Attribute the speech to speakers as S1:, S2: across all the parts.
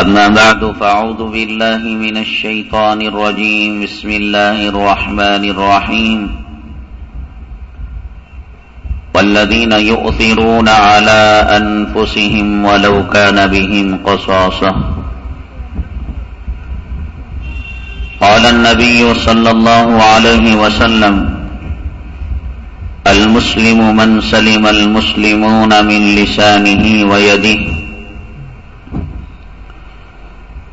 S1: أما بعد فأعوذ بالله من الشيطان الرجيم. بسم الله الرحمن الرحيم. والذين يؤثرون على أنفسهم ولو كان بهم قصاصة. قال النبي صلى الله عليه وسلم المسلم من سلم المسلمون من لسانه ويده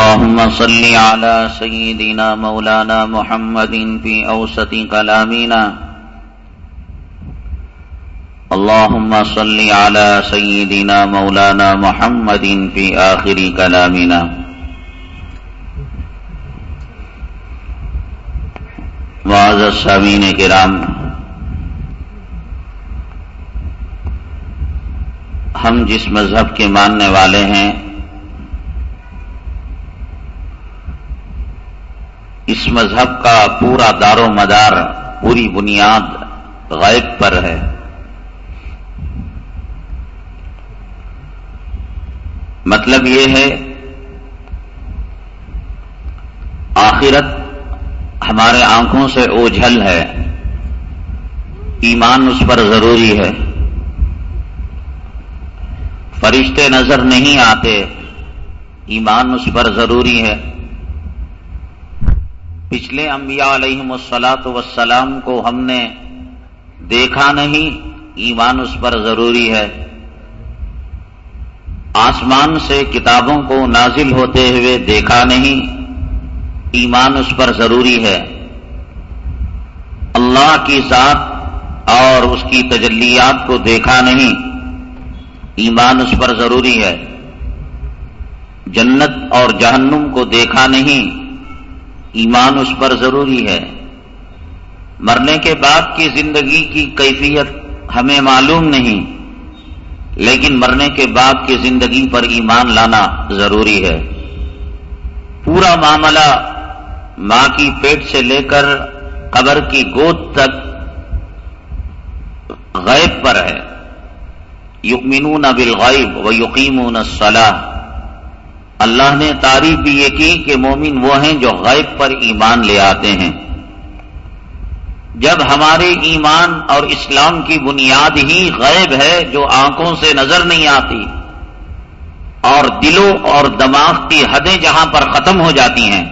S1: اللهم صل على سيدنا مولانا محمد في أوسط كلامنا. اللهم صل على سيدنا مولانا محمد في آخر كلامنا. معاذ السامین کرام، ہم جس مذہب کے ماننے والے ہیں اس مذہب کا پورا دار و مدار، پوری بنیاد غائب پر ہے۔ مطلب یہ ہے، آخرت ہمارے آنکھوں سے اوجھل ہے، ایمان اس پر ضروری ہے۔ فرشتے نظر نہیں آتے، ایمان اس پر ضروری ہے۔ پچھلے انبیاء علیہم السلاط وسلام کو ہم نے دیکھا نہیں، ایمان اس پر ضروری ہے۔ آسمان سے کتابوں کو نازل ہوتے ہوئے دیکھا نہیں، ایمان اس پر ضروری ہے۔ اللہ کی ذات اور اس کی تجلیات کو دیکھا نہیں، ایمان اس پر ضروری ہے۔ جنت اور جہنم کو دیکھا نہیں ایمان اس پر ضروری ہے۔ مرنے کے بعد کی زندگی کی کیفیت ہمیں معلوم نہیں، لیکن مرنے کے بعد کی زندگی پر ایمان لانا ضروری ہے۔ پورا معاملہ ماں کی پیٹ سے لے کر قبر کی گود تک غیب پر ہے۔ یقمنون بالغیب و یقیمون الصلاح اللہ نے تعریف بھی یہ کی کہ مومن وہ ہیں جو غیب پر ایمان لے آتے ہیں۔ جب ہمارے ایمان اور اسلام کی بنیاد ہی غیب ہے جو آنکھوں سے نظر نہیں آتی اور دلوں اور دماغ کی حدیں جہاں پر ختم ہو جاتی ہیں،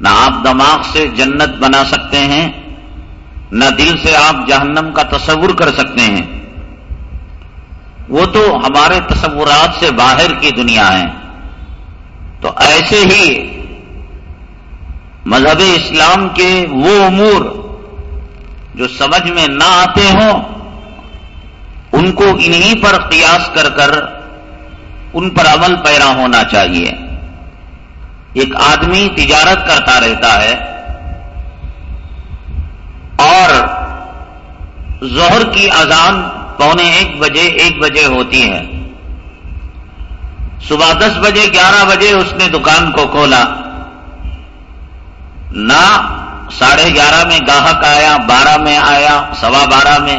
S1: نہ آپ دماغ سے جنت بنا سکتے ہیں، نہ دل سے آپ جہنم کا تصور کر سکتے ہیں۔ وہ تو ہمارے تصورات سے باہر کی دنیا ہے تو ایسے ہی مذہب اسلام کے وہ امور جو سمجھ میں نہ آتے ہوں، ان کو انہی پر قیاس کر کر ان پر عمل پیرا ہونا چاہیے۔ ایک آدمی تجارت کرتا رہتا ہے اور ظہر کی اذان پونے ایک بجے ایک بجے ہوتی ہے۔ صبح دس بجے، گیارہ بجے اس نے دکان کو کھولا۔ نہ ساڑھے گیارہ میں گاہک آیا، بارہ میں آیا، سوا بارہ میں۔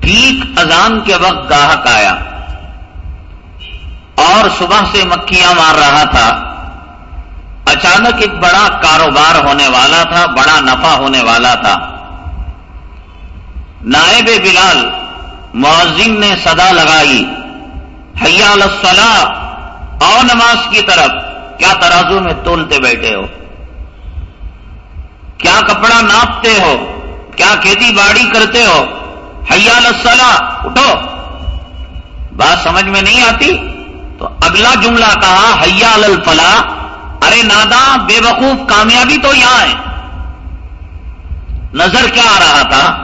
S1: ٹھیک اذان کے وقت گاہک آیا۔ اور صبح سے مکھیاں مار رہا تھا۔ اچانک ایک بڑا کاروبار ہونے والا تھا، بڑا نفع ہونے والا تھا۔ نائب بلال معذم نے صدا لگائی۔ حیا الصلاح اور نماز کی طرف، کیا ترازو میں تولتے بیٹھے ہو؟ کیا کپڑا ناپتے ہو؟ کیا کھیتی باڑی کرتے ہو؟ حیا الصلاح اٹھو۔ بات سمجھ میں نہیں آتی؟ تو اگلا جملہ کہا حیا الفلاح، ارے نادا بے وقوف، کامیابی تو یہاں ہے۔ نظر کیا آ رہا تھا؟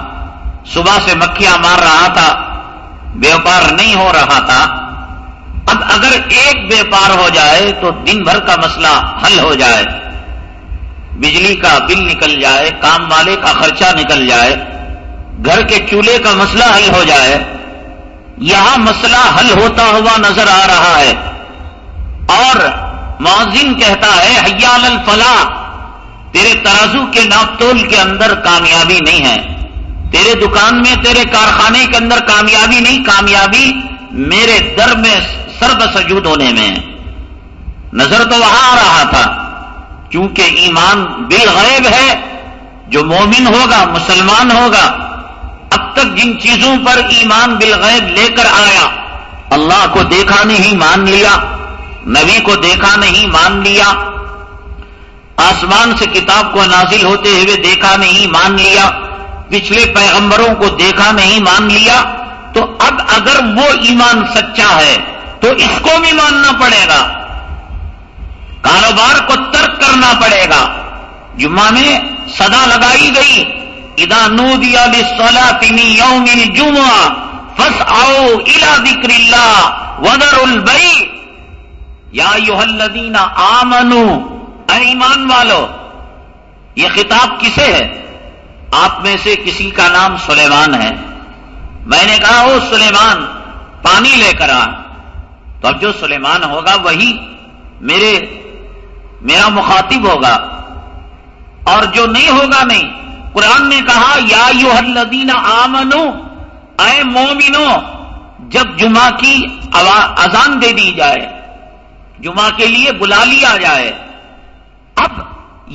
S1: صبح سے مکھیاں مار رہا تھا ویوپار نہیں ہو رہا تھا۔ اب اگر ایک ویپار ہو جائے تو دن بھر کا مسئلہ حل ہو جائے۔ بجلی کا بل نکل جائے، کام والے کا خرچہ نکل جائے، گھر کے چولہے کا مسئلہ حل ہو جائے۔ یہاں مسئلہ حل ہوتا ہوا نظر آ رہا ہے۔ اور معذن کہتا ہے، حیال الفلاح، تیرے ترازو کے ناپتول کے اندر کامیابی نہیں ہے۔ تیرے دکان میں، تیرے کارخانے کے اندر کامیابی نہیں، کامیابی میرے در میں سرب سجود ہونے میں نظر تو وہاں آ رہا تھا کیونکہ ایمان بالغیب ہے، جو مومن ہوگا، مسلمان ہوگا، اب تک جن چیزوں پر ایمان بالغیب لے کر آیا، اللہ کو دیکھا نہیں، مان لیا، نبی کو دیکھا نہیں، مان لیا، آسمان سے کتاب کو نازل ہوتے ہوئے دیکھا نہیں، مان لیا، پچھلے پیغمبروں کو دیکھا نہیں، مان لیا، تو اب اگر وہ ایمان سچا ہے تو اس کو بھی ماننا پڑے گا۔ کاروبار کو ترک کرنا پڑے گا۔ جمعہ میں صدا لگائی گئی۔ ادا نو دیا سولا تینی یوم جمعہ فس آؤ الا ذکر اللہ ودر البئی یا یو الدین آمنو ایمان والو، یہ خطاب کسے ہے؟ آپ میں سے کسی کا نام سلیمان ہے۔ میں نے کہا وہ سلیمان، پانی لے کر آ۔ تو اب جو سلیمان ہوگا وہی میرے میرا مخاطب ہوگا اور جو نہیں ہوگا نہیں قرآن نے کہا، یا یو الدین آمنو اے مومنو، جب جمعہ کی اذان دے دی جائے، جمعہ کے لیے بلا لیا جائے، اب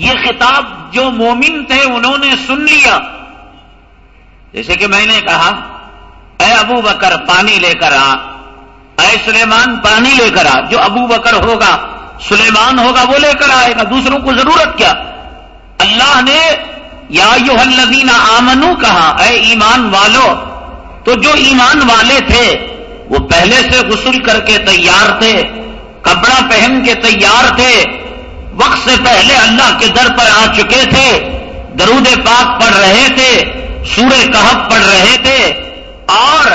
S1: یہ خطاب جو مومن تھے انہوں نے سن لیا۔ جیسے کہ میں نے کہا، اے ابو بکر، پانی لے کر آ اے سلیمان، پانی لے کر آ، جو ابو بکر ہوگا، سلیمان ہوگا، وہ لے کر آئے گا، دوسروں کو ضرورت کیا؟ اللہ نے یا یو الذین آمنو کہا، اے ایمان والو، تو جو ایمان والے تھے، وہ پہلے سے غسل کر کے تیار تھے، کپڑا پہن کے تیار تھے، وقت سے پہلے اللہ کے در پر آ چکے تھے، درود پاک پڑھ رہے تھے، سورہ کہب پڑھ رہے تھے، اور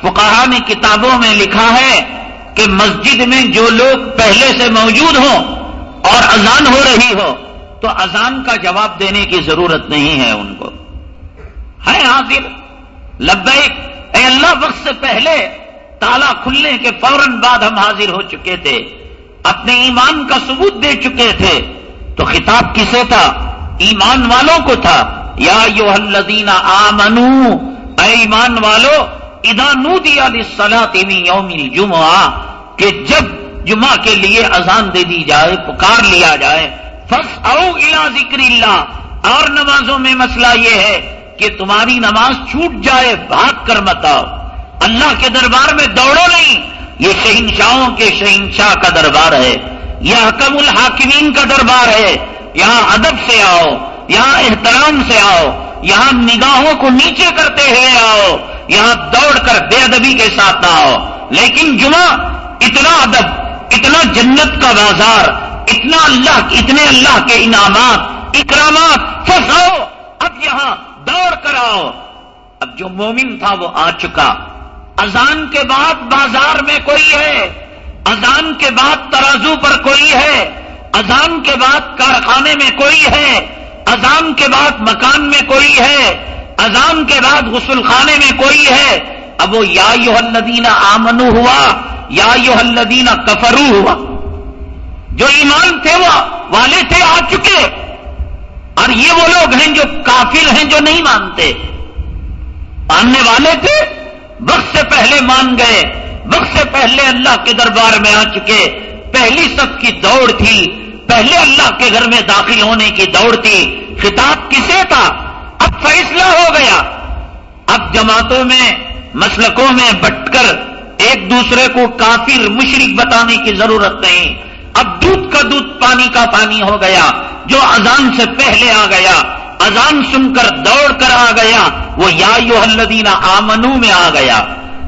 S1: فقہا نے کتابوں میں لکھا ہے کہ مسجد میں جو لوگ پہلے سے موجود ہوں اور اذان ہو رہی ہو، تو اذان کا جواب دینے کی ضرورت نہیں ہے ان کو۔ ہے حاضر لبیک، اے اللہ، وقت سے پہلے تالا کھلنے کے فوراً بعد ہم حاضر ہو چکے تھے، اپنے ایمان کا ثبوت دے چکے تھے۔ تو خطاب کسے تھا؟ ایمان والوں کو تھا۔ یا یو الدین آمنو، اے ایمان والو ادا نو دیا سلا تیمی یوم جمعہ کہ جب جمعہ کے لیے اذان دے دی جائے، پکار لیا جائے، فس او الا ذکر اللہ۔ اور نمازوں میں مسئلہ یہ ہے کہ تمہاری نماز چھوٹ جائے، بھاگ کر متاؤ اللہ کے دربار میں دوڑو نہیں۔ یہ شہنشاہوں کے شہنشاہ کا دربار ہے۔ یہ حکم الحاکمین کا دربار ہے۔ یہاں ادب سے آؤ، یہاں احترام سے آؤ۔ یہاں نگاہوں کو نیچے کرتے ہوئے آؤ، یہاں دوڑ کر بے ادبی کے ساتھ نہ آؤ۔ لیکن جمعہ اتنا ادب، اتنا جنت کا بازار، اتنا اللہ، اتنے اللہ کے انعامات، اکرامات پھنساؤ اب یہاں دوڑ کر آؤ۔ اب جو مومن تھا وہ آ چکا۔ اذان کے بعد بازار میں کوئی ہے؟ اذان کے بعد ترازو پر کوئی ہے؟ اذان کے بعد کارخانے میں کوئی ہے؟ اذان کے بعد مکان میں کوئی ہے، اذان کے بعد غسل خانے میں کوئی ہے، اب وہ یا یو الدینہ آمنو ہوا، یا یو الدینہ کفرو ہوا۔ جو ایمان تھے وہ والے تھے، آ چکے۔ اور یہ وہ لوگ ہیں جو کافر ہیں جو نہیں مانتے۔ ماننے والے تھے، وقت سے پہلے مان گئے۔ وقت سے پہلے اللہ کے دربار میں آ چکے۔ پہلی سب کی دوڑ تھی۔ پہلے اللہ کے گھر میں داخل ہونے کی دوڑ تھی۔ خطاب کسے تھا اب فیصلہ ہو گیا۔ اب جماعتوں میں، مسلکوں میں بٹ کر ایک دوسرے کو کافر مشرق بتانے کی ضرورت نہیں۔ اب دودھ کا دودھ پانی کا پانی ہو گیا، جو اذان سے پہلے آ گیا۔ اذان سن کر دوڑ کر آ گیا۔ وہ یا یو الدینہ آمنو میں آ گیا۔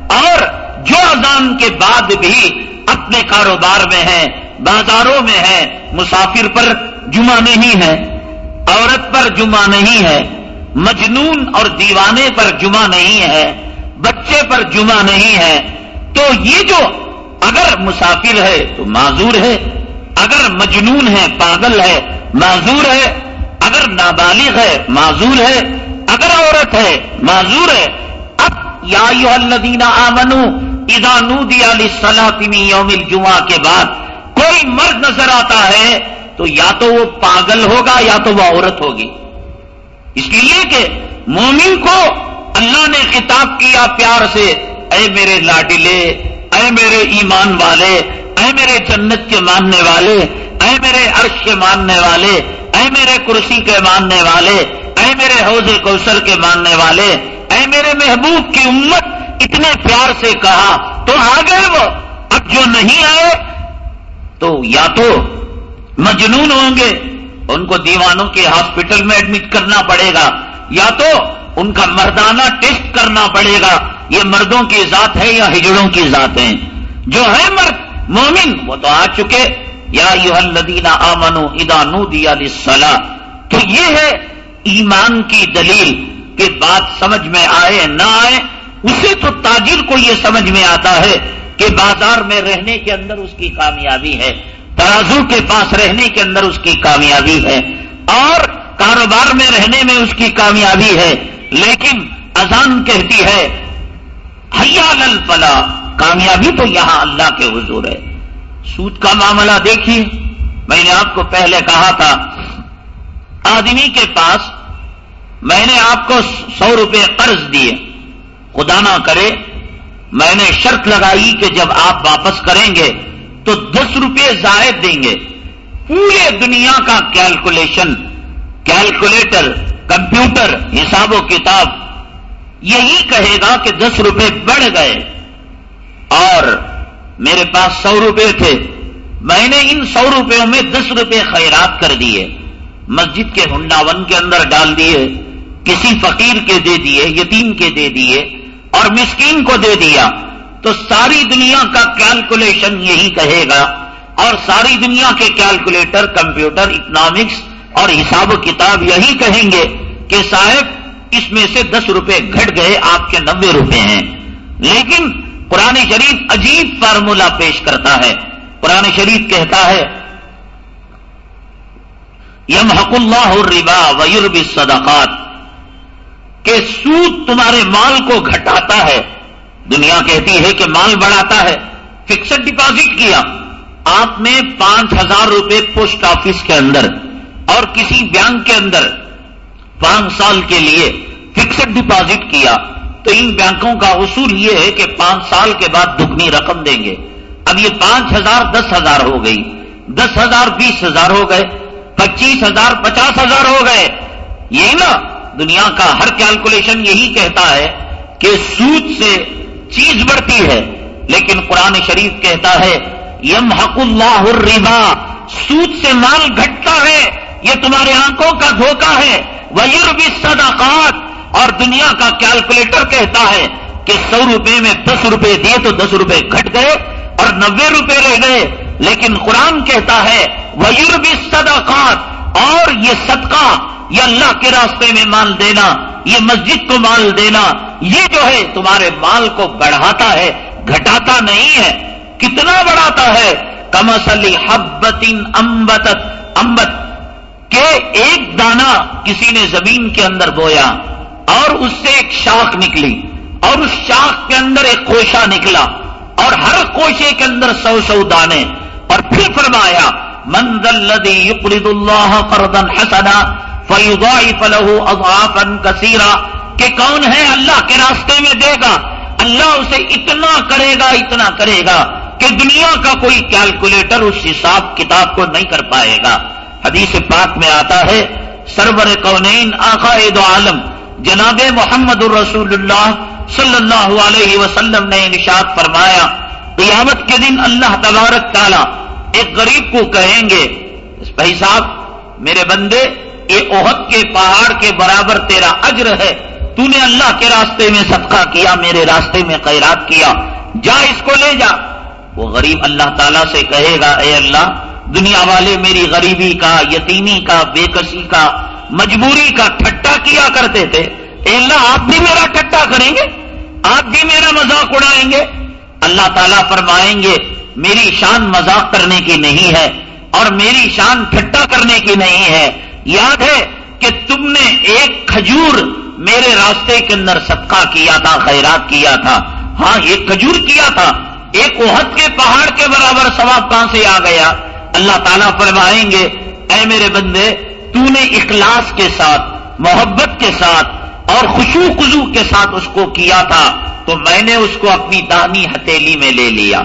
S1: اور جو اذان کے بعد بھی اپنے کاروبار میں ہے بازاروں میں ہے، مسافر پر جمعہ نہیں ہے، عورت پر جمعہ نہیں ہے، مجنون اور دیوانے پر جمعہ نہیں ہے، بچے پر جمعہ نہیں ہے۔ تو یہ جو اگر مسافر ہے تو معذور ہے، اگر مجنون ہے پاگل ہے معذور ہے، اگر نابالغ ہے معذور ہے، اگر عورت ہے معذور ہے۔ اب یا الدین آمنو ادانو دیا سلاطمی یوم الجمعہ کے بعد کوئی مرد نظر آتا ہے تو یا تو وہ پاگل ہوگا یا تو وہ عورت ہوگی۔ اس لیے کہ مومن کو اللہ نے خطاب کیا پیار سے، اے میرے لاڈلے، اے میرے ایمان والے، اے میرے جنت کے ماننے والے، اے میرے عرش کے ماننے والے، اے میرے کرسی کے ماننے والے، اے میرے حوض کوثر کے ماننے والے، اے میرے محبوب کی امت، اتنے پیار سے کہا تو آ گئے وہ، اب جو نہیں آئے تو یا تو مجنون ہوں گے، ان کو دیوانوں کے ہاسپٹل میں ایڈمٹ کرنا پڑے گا، یا تو ان کا مردانہ ٹیسٹ کرنا پڑے گا، یہ مردوں کی ذات ہے یا ہجڑوں کی ذات ہے جو ہے مرد، مومن، وہ تو آ چکے۔ یا یو الدینہ آمنو ادا نو دیا تو یہ ہے ایمان کی دلیل کہ بات سمجھ میں آئے، نہ آئے، اسے تو تاجر کو یہ سمجھ میں آتا ہے۔ کہ بازار میں رہنے کے اندر اس کی کامیابی ہے، ترازو کے پاس رہنے کے اندر اس کی کامیابی ہے، اور کاروبار میں رہنے میں اس کی کامیابی ہے، لیکن اذان کہتی ہے، حیال الفلا کامیابی تو یہاں اللہ کے حضور ہے۔ سود کا معاملہ دیکھیے، میں نے آپ کو پہلے کہا تھا، آدمی کے پاس میں نے آپ کو سو روپے قرض دیے، خدا نہ کرے میں نے شرط لگائی کہ جب آپ واپس کریں گے تو دس روپے زائد دیں گے۔ پورے دنیا کا کیلکولیشن، کیلکولیٹر، کمپیوٹر، حساب و کتاب یہی کہے گا کہ دس روپے بڑھ گئے۔ اور میرے پاس سو روپے تھے۔ میں نے ان سو روپیوں میں دس روپے خیرات کر دیے۔ مسجد کے ہنڈاون کے اندر ڈال دیے، کسی فقیر کے دے دیے، یتیم کے دے دیے۔ اور مسکین کو دے دیا، تو ساری دنیا کا کیلکولیشن یہی کہے گا۔ اور ساری دنیا کے کیلکولیٹر، کمپیوٹر، اکنامکس اور حساب و کتاب یہی کہیں گے کہ صاحب، اس میں سے دس روپے گھٹ گئے، آپ کے نبے روپے ہیں۔ لیکن قرآن شریف عجیب فارمولہ پیش کرتا ہے۔ قرآن شریف کہتا ہے یم حق اللہ الربا ویورب صدقات کہ سود تمہارے مال کو گھٹاتا ہے۔ دنیا کہتی ہے کہ مال بڑھاتا ہے۔ فکسڈ ڈپازٹ کیا۔ آپ نے پانچ ہزار روپے پوسٹ آفس کے اندر اور کسی بینک کے اندر پانچ سال کے لیے فکسڈ ڈپازٹ کیا۔ تو ان بینکوں کا اصول یہ ہے کہ پانچ سال کے بعد دگنی رقم دیں گے۔ اب یہ پانچ ہزار دس ہزار ہو گئی۔ دس ہزار بیس ہزار ہو گئے۔ پچیس ہزار پچاس ہزار ہو گئے۔ یہ نا دنیا کا ہر کیلکولیشن یہی کہتا ہے کہ سود سے چیز بڑھتی ہے، لیکن قرآن شریف کہتا ہے یم حق اللہ الربا، سود سے مال گھٹتا ہے، یہ تمہارے آنکھوں کا دھوکہ ہے ویر بھی صداقات اور دنیا کا کیلکولیٹر کہتا ہے کہ سو روپے میں دس روپے دیے تو دس روپے گھٹ گئے اور نبے روپے رہ گئے۔ لیکن قرآن کہتا ہے ویر بھی صداقات اور یہ صدقہ یہ اللہ کے راستے میں مال دینا، یہ مسجد کو مال دینا، یہ جو ہے تمہارے مال کو بڑھاتا ہے، گھٹاتا نہیں ہے، کتنا بڑھاتا ہے؟ کمسلی حبت امبت امبت کہ ایک دانا کسی نے زمین کے اندر بویا اور اس سے ایک شاخ نکلی اور اس شاخ کے اندر ایک کوشا نکلا اور ہر کوشے کے اندر سو سو دانے اور پھر فرمایا، من الذي يقرض الله قرضا حسنا فيضاعف له اضعافا كثيرا۔ کہ کون ہے اللہ کے راستے میں دے گا؟ اللہ اسے اتنا کرے گا، اتنا کرے گا کہ دنیا کا کوئی کیلکولیٹر اس حساب کتاب کو نہیں کر پائے گا۔ حدیث پاک میں آتا ہے، سرور کونین آقا دو عالم، جناب محمد الرسول اللہ صلی اللہ علیہ وسلم نے نشاد فرمایا، قیامت کے دن اللہ تبارک تعالی ایک غریب کو کہیں گے، بھائی صاحب، میرے بندے یہ عہد کے پہاڑ کے برابر تیرا اجر ہے، تو نے اللہ کے راستے میں صدقہ کیا، میرے راستے میں خیرات کیا۔ جا اس کو لے جا۔ وہ غریب اللہ تعالیٰ سے کہے گا، اے اللہ، دنیا والے میری غریبی کا، یتیمی کا بے کسی کا، مجبوری کا ٹھٹا کیا کرتے تھے۔ اے اللہ، آپ بھی میرا ٹھٹا کریں گے؟ آپ بھی میرا مذاق اڑائیں گے؟ اللہ تعالیٰ فرمائیں گے، میری شان مذاق کرنے کی نہیں ہے اور میری شان ٹھٹا کرنے کی نہیں ہے۔ یاد ہے کہ تم نے ایک کھجور میرے راستے کے اندر صدقہ کیا تھا، خیرات کیا تھا۔ ہاں ایک کھجور کیا تھا۔ ایک وحد کے پہاڑ کے برابر ثواب کہاں سے آ گیا؟ اللہ تعالیٰ فرمائیں گے، اے میرے بندے، تو نے اخلاص کے ساتھ، محبت کے ساتھ اور خوشو خزو کے ساتھ اس کو کیا تھا، تو میں نے اس کو اپنی دانی ہتیلی میں لے لیا۔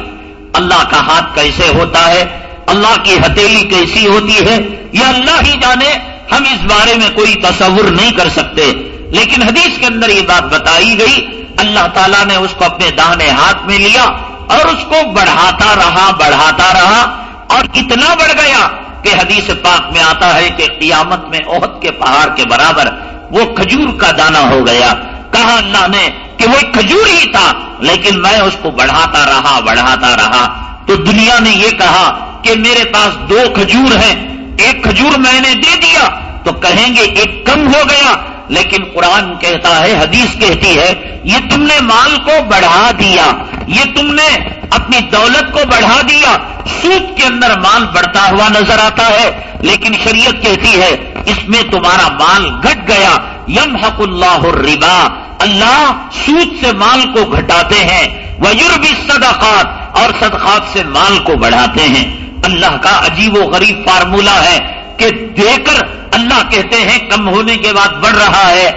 S1: اللہ کا ہاتھ کیسے ہوتا ہے؟ اللہ کی ہتیلی کیسی ہوتی ہے؟ یہ اللہ ہی جانے ہم اس بارے میں کوئی تصور نہیں کر سکتے۔ لیکن حدیث کے اندر یہ بات بتائی گئی، اللہ تعالیٰ نے اس کو اپنے دانے ہاتھ میں لیا اور اس کو بڑھاتا رہا بڑھاتا رہا اور اتنا بڑھ گیا کہ حدیث پاک میں آتا ہے کہ قیامت میں عہد کے پہاڑ کے برابر وہ کھجور کا دانا ہو گیا۔ کہا اللہ نے کہ وہ کھجور ہی تھا، لیکن میں اس کو بڑھاتا رہا بڑھاتا رہا۔ تو دنیا نے یہ کہا کہ میرے پاس دو کھجور ہیں ایک کھجور میں نے دے دیا تو کہیں گے ایک کم ہو گیا، لیکن قرآن کہتا ہے، حدیث کہتی ہے، یہ تم نے مال کو بڑھا دیا، یہ تم نے اپنی دولت کو بڑھا دیا۔ سود کے اندر مال بڑھتا ہوا نظر آتا ہے، لیکن شریعت کہتی ہے، اس میں تمہارا مال گھٹ گیا۔ یم حق اللہ الربا۔ اللہ سود سے مال کو گھٹاتے ہیں۔ وہ یوربی صدقات اور صدقات سے مال کو بڑھاتے ہیں۔ اللہ کا عجیب و غریب فارمولہ ہے کہ دے کر اللہ کہتے ہیں کم ہونے کے بعد بڑھ رہا ہے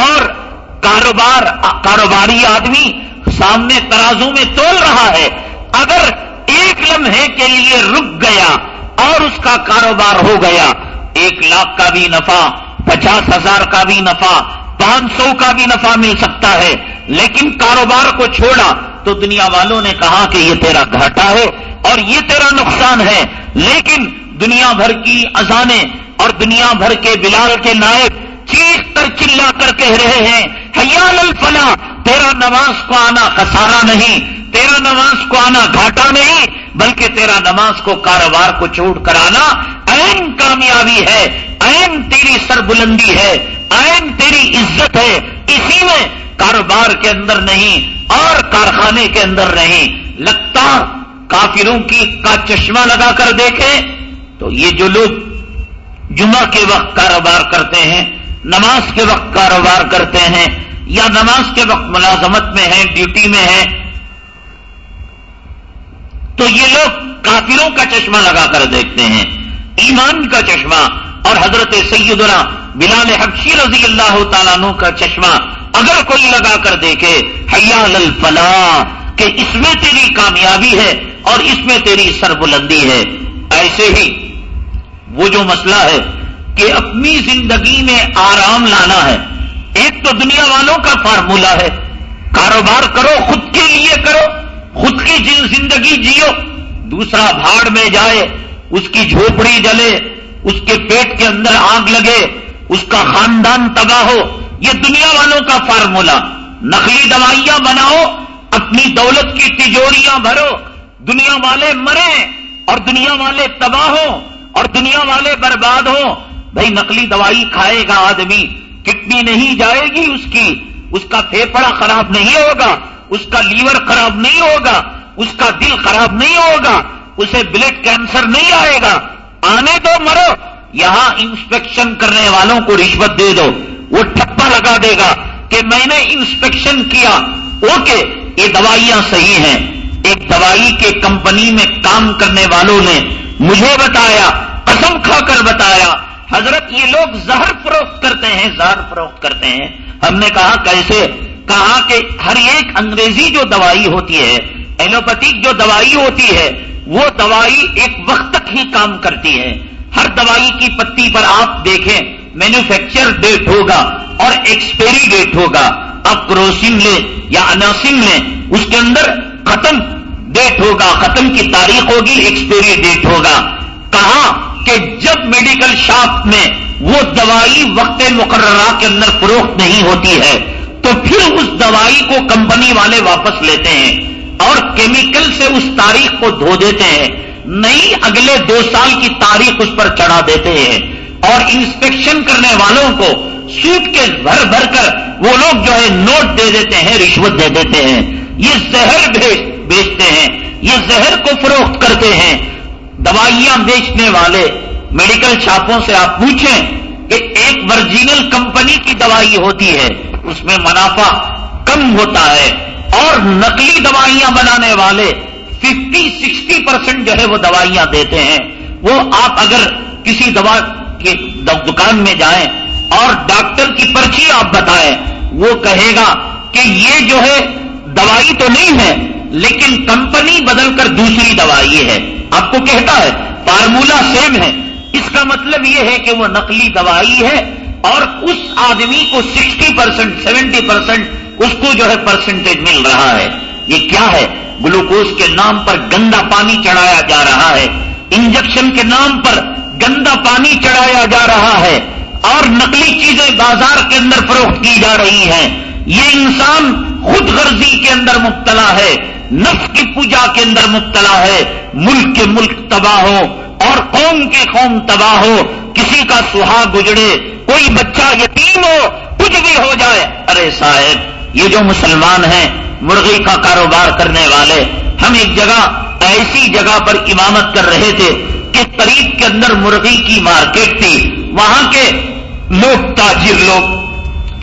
S1: اور کاروبار، کاروباری آدمی سامنے ترازو میں تول رہا ہے۔ اگر ایک لمحے کے لیے رک گیا اور اس کا کاروبار ہو گیا، ایک لاکھ کا بھی نفع، پچاس ہزار کا بھی نفع، پانچ سو کا بھی نفع مل سکتا ہے، لیکن کاروبار کو چھوڑا تو دنیا والوں نے کہا کہ یہ تیرا گھاٹا ہے۔ اور یہ تیرا نقصان ہے۔ لیکن دنیا بھر کی اذانیں اور دنیا بھر کے بلال کے نائب چیخ کر چلا کر کہہ رہے ہیں، حیال الفلا تیرا نماز کو آنا خسارا نہیں، تیرا نماز کو آنا گھاٹا نہیں، بلکہ تیرا نماز کو کاروبار کو چھوڑ کر آنا این کامیابی ہے این تیری سر بلندی ہے این تیری عزت ہے۔ اسی میں کاروبار کے اندر نہیں اور کارخانے کے اندر نہیں۔ لگتا کافروں کی کا چشمہ لگا کر دیکھے تو یہ جو لوگ جمعہ کے وقت کاروبار کرتے ہیں، نماز کے وقت کاروبار کرتے ہیں، یا نماز کے وقت ملازمت میں ہیں، ڈیوٹی میں ہیں، تو یہ لوگ کافروں کا چشمہ لگا کر دیکھتے ہیں، ایمان کا چشمہ اور حضرت سیدنا بلال حبشی رضی اللہ تعالیٰ عنہ کا چشمہ اگر کوئی لگا کر دیکھے، حیال الفلاح، کہ اس میں تیری کامیابی ہے اور اس میں تیری سربلندی ہے۔ ایسے ہی وہ جو مسئلہ ہے کہ اپنی زندگی میں آرام لانا ہے۔ ایک تو دنیا والوں کا فارمولہ ہے۔ کاروبار کرو، خود کے لیے کرو۔ خود کی زندگی جیو، دوسرا بھاڑ میں جائے، اس کی جھوپڑی جلے، اس کے پیٹ کے اندر آگ لگے، اس کا خاندان تباہ ہو، یہ دنیا والوں کا فارمولا۔ نقلی دوائیاں بناؤ، اپنی دولت کی تجوریاں بھرو۔ دنیا والے مرے اور دنیا والے تباہ ہو اور دنیا والے برباد ہو بھائی نقلی دوائی کھائے گا آدمی کڈنی نہیں جائے گی اس کی؟ اس کا پھیپڑا خراب نہیں ہوگا، اس کا لیور خراب نہیں ہوگا، اس کا دل خراب نہیں ہوگا، اسے بلڈ کینسر نہیں آئے گا۔ آنے دو مرو، یہاں انسپیکشن کرنے والوں کو رشوت دے دو۔ وہ ٹپا لگا دے گا کہ میں نے انسپیکشن کیا۔ اوکے، یہ دوائیاں صحیح ہیں۔ ایک دوائی کے کمپنی میں کام کرنے والوں نے مجھے بتایا، قسم کھا کر بتایا، حضرت یہ لوگ زہر فروخت کرتے ہیں، زہر فروخت کرتے ہیں۔ ہم نے کہا، کیسے؟ کہا کہ ہر ایک انگریزی جو دوائی ہوتی ہے ایلوپیتھک جو دوائی ہوتی ہے، وہ دوائی ایک وقت تک ہی کام کرتی ہے۔ ہر دوائی کی پتی پر آپ دیکھیں، مینوفیکچر ڈیٹ ہوگا اور ایکسپیری ڈیٹ ہوگا۔ آپ کروسن لیں یا اناسم لیں، اس کے اندر ختم ڈیٹ ہوگا، ختم کی تاریخ ہوگی ایکسپیری ڈیٹ ہوگا۔ کہا کہ جب میڈیکل شاپ میں وہ دوائی وقت مقررہ کے اندر فروخت نہیں ہوتی ہے، تو پھر اس دوائی کو کمپنی والے واپس لیتے ہیں اور کیمیکل سے اس تاریخ کو دھو دیتے ہیں۔ نہیں، اگلے دو سال کی تاریخ اس پر چڑھا دیتے ہیں۔ اور انسپیکشن کرنے والوں کو سوٹ کے بھر بھر کر وہ لوگ جو ہے نوٹ دے دیتے ہیں، رشوت دے دیتے ہیں۔ یہ زہر بیچتے ہیں، یہ زہر کو فروخت کرتے ہیں۔ دوائیاں بیچنے والے میڈیکل شاپوں سے آپ پوچھیں کہ ایک ورجینل کمپنی کی دوائی ہوتی ہے، اس میں منافع کم ہوتا ہے اور نقلی دوائیاں بنانے والے ففٹی، سکسٹی پرسینٹ جو ہے وہ دوائیاں دیتے ہیں۔ وہ آپ اگر کسی دوا کی دکان میں جائیں اور ڈاکٹر کی پرچی آپ بتائیں، وہ کہے گا کہ یہ جو ہے دوائی تو نہیں ہے، لیکن کمپنی بدل کر دوسری دوائی ہے۔ آپ کو کہتا ہے، فارمولا سیم ہے۔ اس کا مطلب یہ ہے کہ وہ نقلی دوائی ہے اور اس آدمی کو سکسٹی پرسینٹ سیونٹی پرسینٹ اس کو جو ہے پرسنٹیج مل رہا ہے۔ یہ کیا ہے؟ گلوکوز کے نام پر گندا پانی چڑھایا جا رہا ہے۔ انجیکشن کے نام پر گندا پانی چڑھایا جا رہا ہے۔ اور نقلی چیزیں بازار کے اندر فروخت کی جا رہی ہیں۔ یہ انسان خود غرضی کے اندر مبتلا ہے نف کی پوجا کے اندر مبتلا ہے، ملک کے ملک تباہ ہو اور قوم کے قوم تباہ ہو، کسی کا سہاگ گجڑے کوئی بچہ یتیم ہو، کچھ بھی ہو جائے۔ ارے صاحب، یہ جو مسلمان ہیں، مرغی کا کاروبار کرنے والے، ہم ایک جگہ، ایسی جگہ پر امامت کر رہے تھے کہ قریب کے اندر مرغی کی مارکیٹ تھی۔ وہاں کے لوگ تاجر لوگ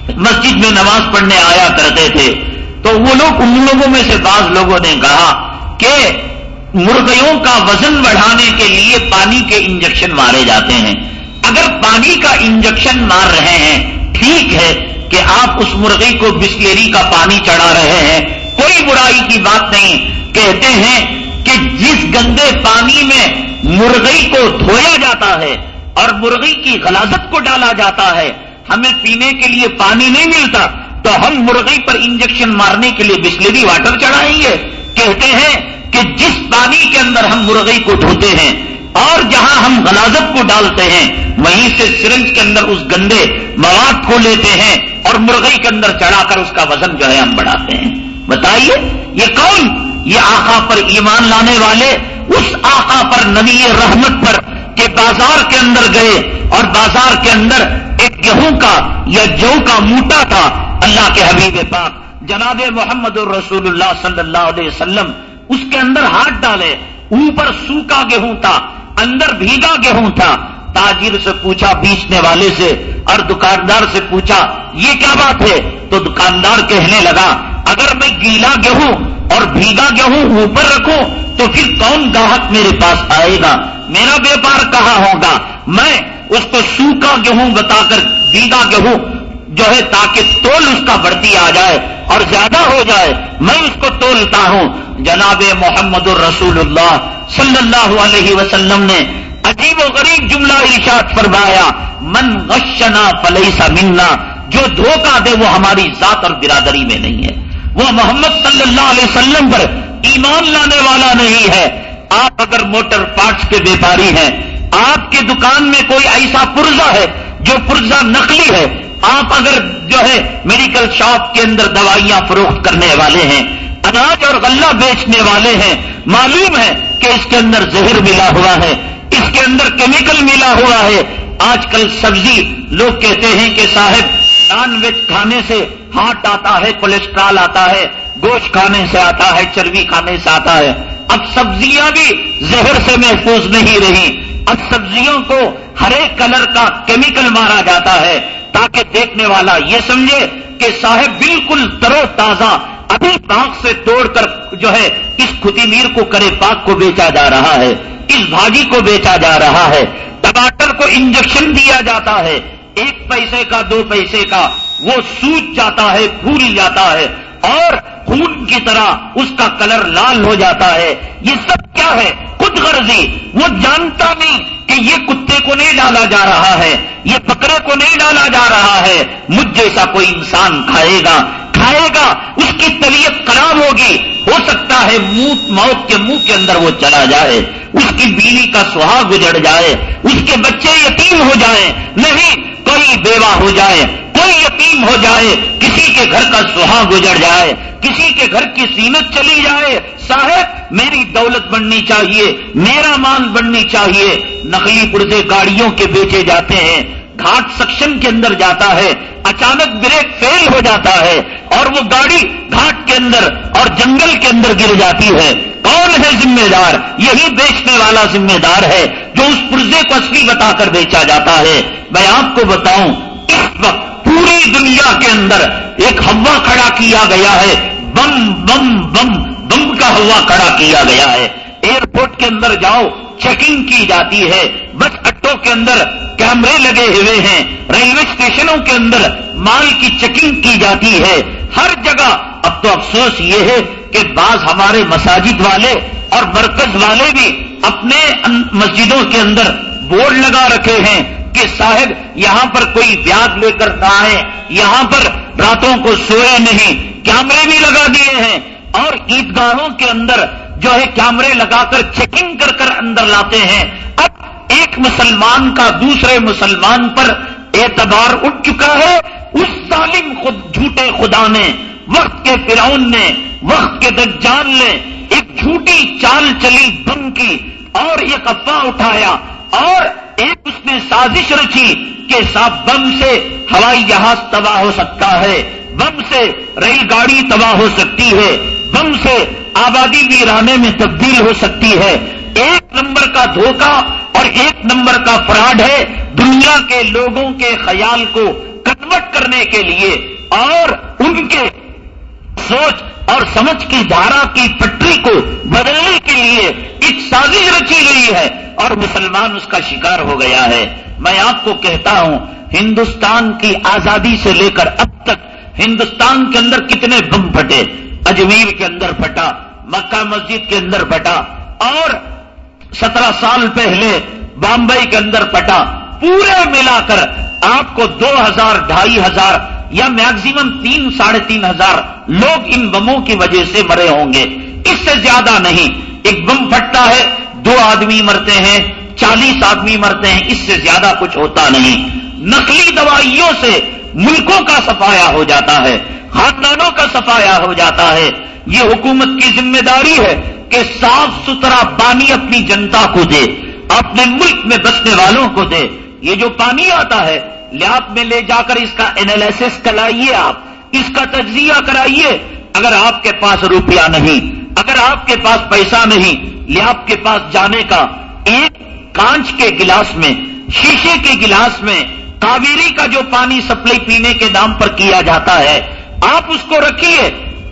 S1: مسجد میں نماز پڑھنے آیا کرتے تھے، تو وہ لوگ ان لوگوں میں سے بعض لوگوں نے کہا کہ مرغیوں کا وزن بڑھانے کے لیے پانی کے انجیکشن مارے جاتے ہیں۔ اگر پانی کا انجیکشن مار رہے ہیں، ٹھیک ہے کہ آپ اس مرغی کو بسلیری کا پانی چڑھا رہے ہیں۔ کوئی برائی کی بات نہیں، کہتے ہیں کہ جس گندے پانی میں مرغی کو دھویا جاتا ہے اور مرغی کی غلازت کو ڈالا جاتا ہے ہمیں پینے کے لیے پانی نہیں ملتا تو ہم مرغی پر انجیکشن مارنے کے لیے بسلیری واٹر چڑھائیں گے۔ کہتے ہیں کہ جس پانی کے اندر ہم مرغی کو دھوتے ہیں اور جہاں ہم غلازت کو ڈالتے ہیں، وہیں سے سرنج کے اندر اس گندے مواد کو لیتے ہیں اور مرغئی کے اندر چڑھا کر اس کا وزن جو ہے ہم بڑھاتے ہیں۔ بتائیے، یہ کون؟ یہ آقا پر ایمان لانے والے، اس آقا پر نبی رحمت پر کہ بازار کے اندر گئے اور بازار کے اندر ایک گیہوں کا یا جو کا موٹا تھا اللہ کے حبیب پاک، جناب محمد الرسول اللہ صلی اللہ علیہ وسلم، اس کے اندر ہاتھ ڈالے، اوپر سوکھا گیہوں تھا، اندر بھیگا گیہوں تھا۔ تاجر سے پوچھا، بیچنے والے سے، اور دکاندار سے پوچھا، یہ کیا بات ہے؟ تو دکاندار کہنے لگا، اگر میں گیلا گیہوں اور بھیگا گیہوں اوپر رکھوں تو پھر کون گاہک میرے پاس آئے گا؟ میرا ویپار کہاں ہوگا؟ میں اس کو سوکھا گیہوں بتا کر بھیگا گیہوں جو ہے تاکہ تول اس کا بڑھتی آ جائے اور زیادہ ہو جائے، میں اس کو تولتا ہوں۔ جناب محمد الرسول اللہ صلی اللہ علیہ وسلم نے عجیب و غریب جملہ ارشاد فرمایا، من غشنا فلیسا منا جو دھوکہ دے وہ ہماری ذات اور برادری میں نہیں ہے۔ وہ محمد صلی اللہ علیہ وسلم پر ایمان لانے والا نہیں ہے۔ آپ اگر موٹر پارٹس کے بیپاری ہیں، آپ کی دکان میں کوئی ایسا پرزا ہے جو پرزا نقلی ہے؟ آپ اگر جو ہے میڈیکل شاپ کے اندر دوائیاں فروخت کرنے والے ہیں، اناج اور غلہ بیچنے والے ہیں، معلوم ہے کہ اس کے اندر زہر ملا ہوا ہے، اس کے اندر کیمیکل ملا ہوا ہے۔ آج کل سبزی لوگ کہتے ہیں کہ صاحب نان ویج کھانے سے ہارٹ آتا ہے، کولیسٹرال آتا ہے۔ گوشت کھانے سے آتا ہے، چربی کھانے سے آتا ہے۔ اب سبزیاں بھی زہر سے محفوظ نہیں رہی۔ اب سبزیوں کو ہر ایک کلر کا کیمیکل مارا جاتا ہے۔ تاکہ دیکھنے والا یہ سمجھے کہ صاحب بالکل ترو تازہ، ابھی پاک سے توڑ کر جو ہے اس کھتی کو کرے پاک کو بیچا جا رہا ہے۔ اس بھاجی کو بیچا جا رہا ہے۔ ٹماٹر کو انجیکشن دیا جاتا ہے۔ ایک پیسے کا، دو پیسے کا، وہ سوچ جاتا ہے، پھول جاتا ہے۔ اور خون کی طرح اس کا کلر لال ہو جاتا ہے۔ یہ سب کیا ہے؟ خود غرضی۔ وہ جانتا نہیں کہ یہ کتے کو نہیں ڈالا جا رہا ہے۔ یہ بکرے کو نہیں ڈالا جا رہا ہے۔ مجھ جیسا کوئی انسان کھائے گا۔ کھائے گا۔ اس کی طبیعت خراب ہوگی۔ ہو سکتا ہے موت موت کے منہ کے اندر وہ چلا جائے۔ اس کی بیوی کا سہاگ گجڑ جائے۔ اس کے بچے یتیم ہو جائے نہیں کوئی بیوہ ہو جائے، کوئی یتیم ہو جائے، کسی کے گھر کا سہاگ گجڑ جائے، کسی کے گھر کی سیمت چلی جائے۔ صاحب، میری دولت بننی چاہیے، میرا مال بننی چاہیے۔ نقلی پرزے گاڑیوں کے بیچے جاتے ہیں، گھاٹ سکشن کے اندر جاتا ہے، اچانک بریک فیل ہو جاتا ہے اور وہ گاڑی گھاٹ کے اندر اور جنگل کے اندر گر جاتی ہے۔ کون ہے ذمہ دار یہی بیچنے والا ذمہ دار ہے جو اس پرزے کو اصلی بتا کر بیچا جاتا ہے۔ میں آپ کو بتاؤں، اس وقت پوری دنیا کے اندر ایک ہوا کھڑا کیا گیا ہے۔ بم بم بم بم کا ہوا کھڑا کیا گیا ہے۔ ایئرپورٹ کے اندر جاؤ، چیکنگ کی جاتی ہے۔ بس اٹوں کے اندر کیمرے لگے ہوئے ہیں۔ ریلوے اسٹیشنوں کے اندر مال کی چیکنگ کی جاتی ہے۔ ہر جگہ اب تو افسوس یہ ہے کہ بعض ہمارے مساجد والے اور مرکز والے بھی اپنے مسجدوں کے اندر بورڈ لگا رکھے ہیں کہ صاحب یہاں پر کوئی بیاگ لے کر نہ آئے، یہاں پر راتوں کو سوئے نہیں، کیمرے بھی لگا دیے ہیں۔ اور عیدگاہوں کے اندر جو ہے کیمرے لگا کر چیکنگ کر کر اندر لاتے ہیں۔ اب ایک مسلمان کا دوسرے مسلمان پر اعتبار اٹھ چکا ہے۔ اس ظالم خود جھوٹے خدا نے وقت کے فرعون نے، وقت کے دجال نے ایک جھوٹی چال چلی بم کی اور ایک افواہ اٹھایا اور ایک اس نے سازش رچی کہ صاحب بم سے ہوائی جہاز تباہ ہو سکتا ہے، بم سے ریل گاڑی تباہ ہو سکتی ہے، بم سے آبادی ویرانے میں تبدیل ہو سکتی ہے۔ ایک نمبر کا دھوکہ اور ایک نمبر کا فراڈ ہے دنیا کے لوگوں کے خیال کو کنورٹ کرنے کے لیے اور ان کے سوچ اور سمجھ کی دھارا کی پٹری کو بدلنے کے لیے ایک سازش رچی گئی ہے اور مسلمان اس کا شکار ہو گیا ہے۔ میں آپ کو کہتا ہوں، ہندوستان کی آزادی سے لے کر اب تک ہندوستان کے اندر کتنے بم پھٹے، اجمیر کے اندر پھٹا، مکہ مسجد کے اندر پھٹا، اور سترہ سال پہلے بامبئی کے اندر پھٹا۔ پورے ملا کر آپ کو دو ہزار، ڈھائی ہزار یا میکزیمم تین، ساڑھے تین ہزار لوگ ان بموں کی وجہ سے مرے ہوں گے۔ اس سے زیادہ نہیں۔ ایک بم پھٹتا ہے، دو آدمی مرتے ہیں، چالیس آدمی مرتے ہیں، اس سے زیادہ کچھ ہوتا نہیں۔ نقلی دوائیوں سے ملکوں کا سفایا ہو جاتا ہے، خاندانوں کا سفایا ہو جاتا ہے۔ یہ حکومت کی ذمہ داری ہے کہ صاف ستھرا پانی اپنی جنتا کو دے، اپنے ملک میں بسنے والوں کو دے۔ یہ جو پانی آتا ہے لیاب میں لے جا کر اس کا اینالس کرائیے آپ، اس کا تجزیہ کرائیے۔ اگر آپ کے پاس روپیہ نہیں، اگر آپ کے پاس پیسہ نہیں لیاب کے پاس جانے کا ایک کانچ کے گلاس میں، شیشے کے گلاس میں کاویری کا جو پانی سپلائی پینے کے دام پر کیا جاتا ہے، آپ اس کو رکھیے۔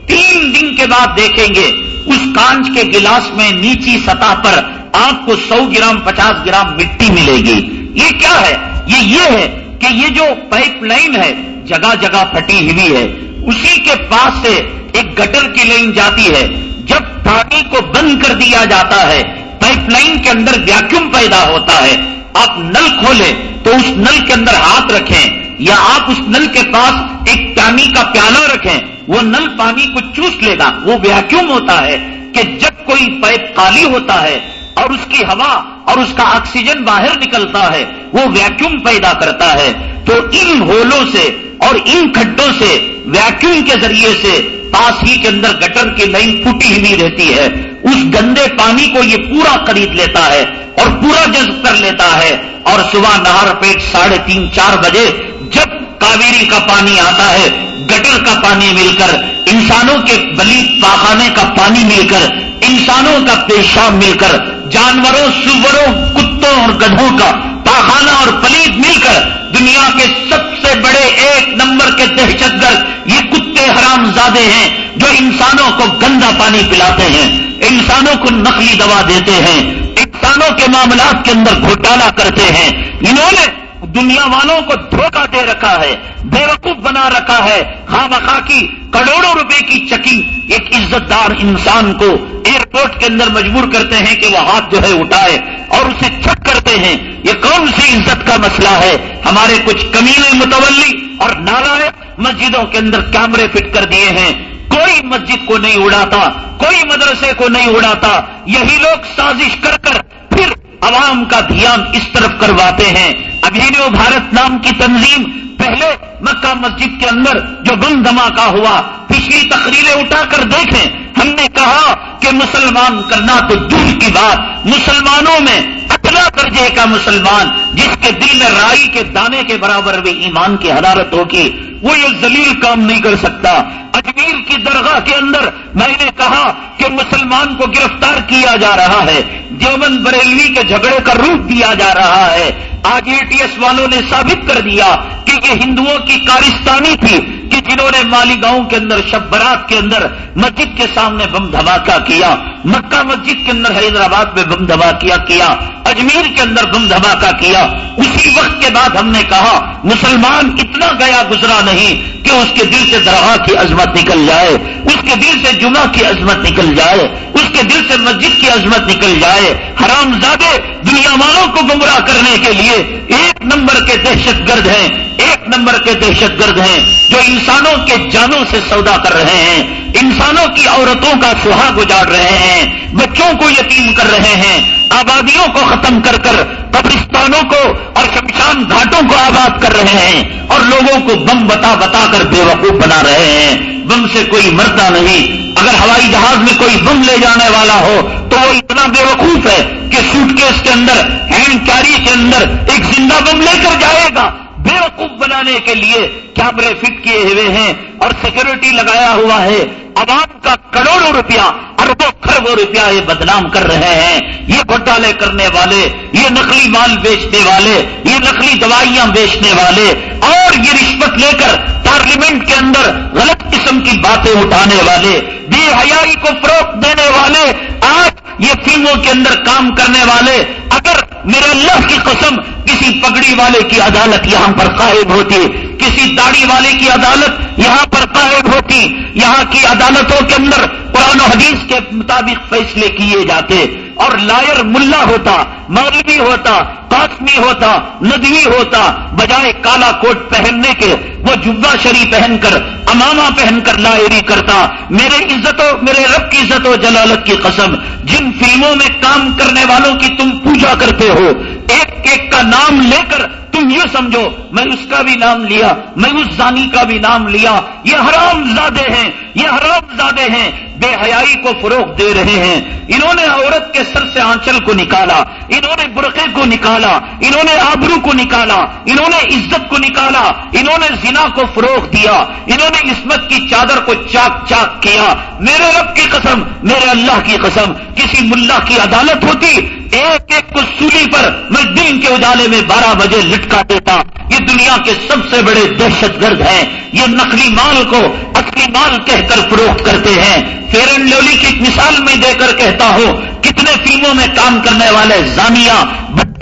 S1: تین دن کے بعد دیکھیں گے، اس کانچ کے گلاس میں نیچی سطح پر آپ کو سو گرام، پچاس گرام مٹی ملے گی۔ یہ کیا ہے؟ یہ یہ ہے کہ یہ جو پائپ لائن ہے، جگہ جگہ پھٹی ہوئی ہے، اسی کے پاس سے ایک گٹر کی لائن جاتی ہے۔ جب پانی کو بند کر دیا جاتا ہے، پائپ لائن کے اندر ویکیوم پیدا ہوتا ہے۔ آپ نل کھولیں تو اس نل کے اندر ہاتھ رکھیں، یا آپ اس نل کے پاس ایک پانی کا پیالہ رکھیں، وہ نل پانی کو چوس لے گا۔ وہ ویکیوم ہوتا ہے کہ جب کوئی پائپ خالی ہوتا ہے اور اس کی ہوا اور اس کا آکسیجن باہر نکلتا ہے، وہ ویکیوم پیدا کرتا ہے۔ تو ان ہولوں سے اور ان کھڈوں سے ویکیوم کے ذریعے سے پاس ہی کے اندر گٹر کی لائن پھوٹی ہوئی رہتی ہے۔ اس گندے پانی کو یہ پورا خرید لیتا ہے اور پورا جذب کر لیتا ہے۔ اور صبح نہار پیٹ ساڑھے تین چار بجے جب کاویری کا پانی آتا ہے گٹر کا پانی مل کر، انسانوں کے بلی پاخانے کا پانی مل کر، انسانوں کا پیشاب مل کر، جانوروں، سوروں، کتوں اور گدھوں کا پاخانہ اور پلیت مل کر دنیا کے سب سے بڑے ایک نمبر کے دہشت گرد یہ کتے حرام زادے ہیں جو انسانوں کو گندا پانی پلاتے ہیں، انسانوں کو نقلی دوا دیتے ہیں، انسانوں کے معاملات کے اندر گھوٹالا کرتے ہیں۔ انہوں نے دنیا والوں کو دھوکہ دے رکھا ہے بے وقوف بنا رکھا ہے۔ خواہ بخا کی کروڑوں روپے کی چکی ایک عزت دار انسان کو ایئرپورٹ کے اندر مجبور کرتے ہیں کہ وہ ہاتھ جو ہے اٹھائے اور اسے چھٹ کرتے ہیں۔ یہ کون سی عزت کا مسئلہ ہے؟ ہمارے کچھ کمینے متولی اور نالا مسجدوں کے اندر کیمرے فٹ کر دیے ہیں۔ کوئی مسجد کو نہیں اڑاتا، کوئی مدرسے کو نہیں اڑاتا۔ یہی لوگ سازش کر کر پھر عوام کا دھیان اس طرف کرواتے ہیں۔ ابھینو بھارت نام کی تنظیم پہلے مکہ مسجد کے اندر جو بم دھماکہ ہوا، پچھلی تقریریں اٹھا کر دیکھیں۔ ہم نے کہا کہ مسلمان کرنا تو دور کی بات، مسلمانوں میں اتنا درجے کا مسلمان جس کے دل میں رائی کے دانے کے برابر بھی ایمان کی حرارت ہوگی، وہ یہ ذلیل کام نہیں کر سکتا۔ اجمیر کی درگاہ کے اندر میں نے کہا کہ مسلمان کو گرفتار کیا جا رہا ہے، دیوبند بریلوی کے جھگڑے کا روپ دیا جا رہا ہے۔ آج اے ٹی ایس والوں نے ثابت کر دیا کہ یہ ہندوؤں کی کارستانی تھی۔ کہ جنہوں نے مالی گاؤں کے اندر، شب برات کے اندر مسجد کے سامنے بم دھماکہ کیا، مکہ مسجد کے اندر حیدرآباد میں بم دھماکہ کیا، اجمیر کے اندر بم دھماکہ کیا، اسی وقت کے بعد ہم نے کہا، مسلمان اتنا گیا گزرا نہیں کہ اس کے دل سے درگاہ کی عظمت نکل جائے، اس کے دل سے جمعہ کی عظمت نکل جائے، اس کے دل سے مسجد کی عظمت نکل جائے۔ حرام زادے دنیا والوں کو گمراہ کرنے کے لیے ایک نمبر کے دہشت گرد ہیں، ایک نمبر کے دہشت گرد ہیں جو ان انسانوں کے جانوں سے سودا کر رہے ہیں، انسانوں کی عورتوں کا سہاگ اجاڑ رہے ہیں، بچوں کو یتیم کر رہے ہیں، آبادیوں کو ختم کر کر قبرستانوں کو اور شمشان گھاٹوں کو آباد کر رہے ہیں اور لوگوں کو بم بتا بتا کر بے وقوف بنا رہے ہیں۔ بم سے کوئی مرتا نہیں۔ اگر ہوائی جہاز میں کوئی بم لے جانے والا ہو تو وہ اتنا بے وقوف ہے کہ سوٹ کیس کے اندر، ہینڈ کیری کے اندر ایک زندہ بم لے کر جائے گا۔ بیوقوف بنانے کے لیے کیمرے فٹ کیے ہوئے ہیں اور سیکورٹی لگایا ہوا ہے۔ عوام کا کروڑوں روپیہ اربوں خربوں روپیہ یہ بدنام کر رہے ہیں، یہ گھوٹالے کرنے والے، یہ نقلی مال بیچنے والے، یہ نقلی دوائیاں بیچنے والے، اور یہ رشوت لے کر پارلیمنٹ کے اندر غلط قسم کی باتیں اٹھانے والے، بے حیائی کو فروغ دینے والے، آج یہ فلموں کے اندر کام کرنے والے، اگر میرے اللہ کی قسم کسی پگڑی والے کی عدالت یہاں پر قائم ہوتی کسی داڑھی والے کی عدالت یہاں پر قائم ہوتی، یہاں کی عدالتوں کے اندر قرآن و حدیث کے مطابق فیصلے کیے جاتے اور لائر ملا ہوتا مولوی ہوتا، قاسمی ہوتا، ندوی ہوتا، بجائے کالا کوٹ پہننے کے وہ جبا شری پہن کر اماما پہن کر لائری کرتا، میرے عزت و میرے رب کی عزت و جلالت کی قسم، جن فلموں میں کام کرنے والوں کی تم پوجا کرتے ہو، ایک ایک کا نام لے کر تم یہ سمجھو، میں اس کا بھی نام لیا، میں اس زانی کا بھی نام لیا، یہ حرام زادے ہیں، یہ حرام زادے ہیں، بے حیائی کو فروغ دے رہے ہیں۔ انہوں نے عورت کے سر سے آنچل کو نکالا، انہوں نے برقے کو نکالا، انہوں نے آبرو کو نکالا، انہوں نے عزت کو نکالا، انہوں نے زنا کو فروغ دیا، انہوں نے عصمت کی چادر کو چاک چاک کیا۔ میرے رب کی قسم، میرے اللہ کی قسم، کسی ملا کی عدالت ہوتی، ایک ایک کو سولی پر میں دن کے اجالے میں بارہ بجے لٹکا دیتا۔ یہ دنیا کے سب سے بڑے دہشت گرد ہیں۔ یہ نقلی مال کو اصلی مال کہہ کر فروخت کرتے ہیں۔ فیرن لولی کی مثال میں دے کر کہتا ہوں، کتنے فلموں میں کام کرنے والے زانیہ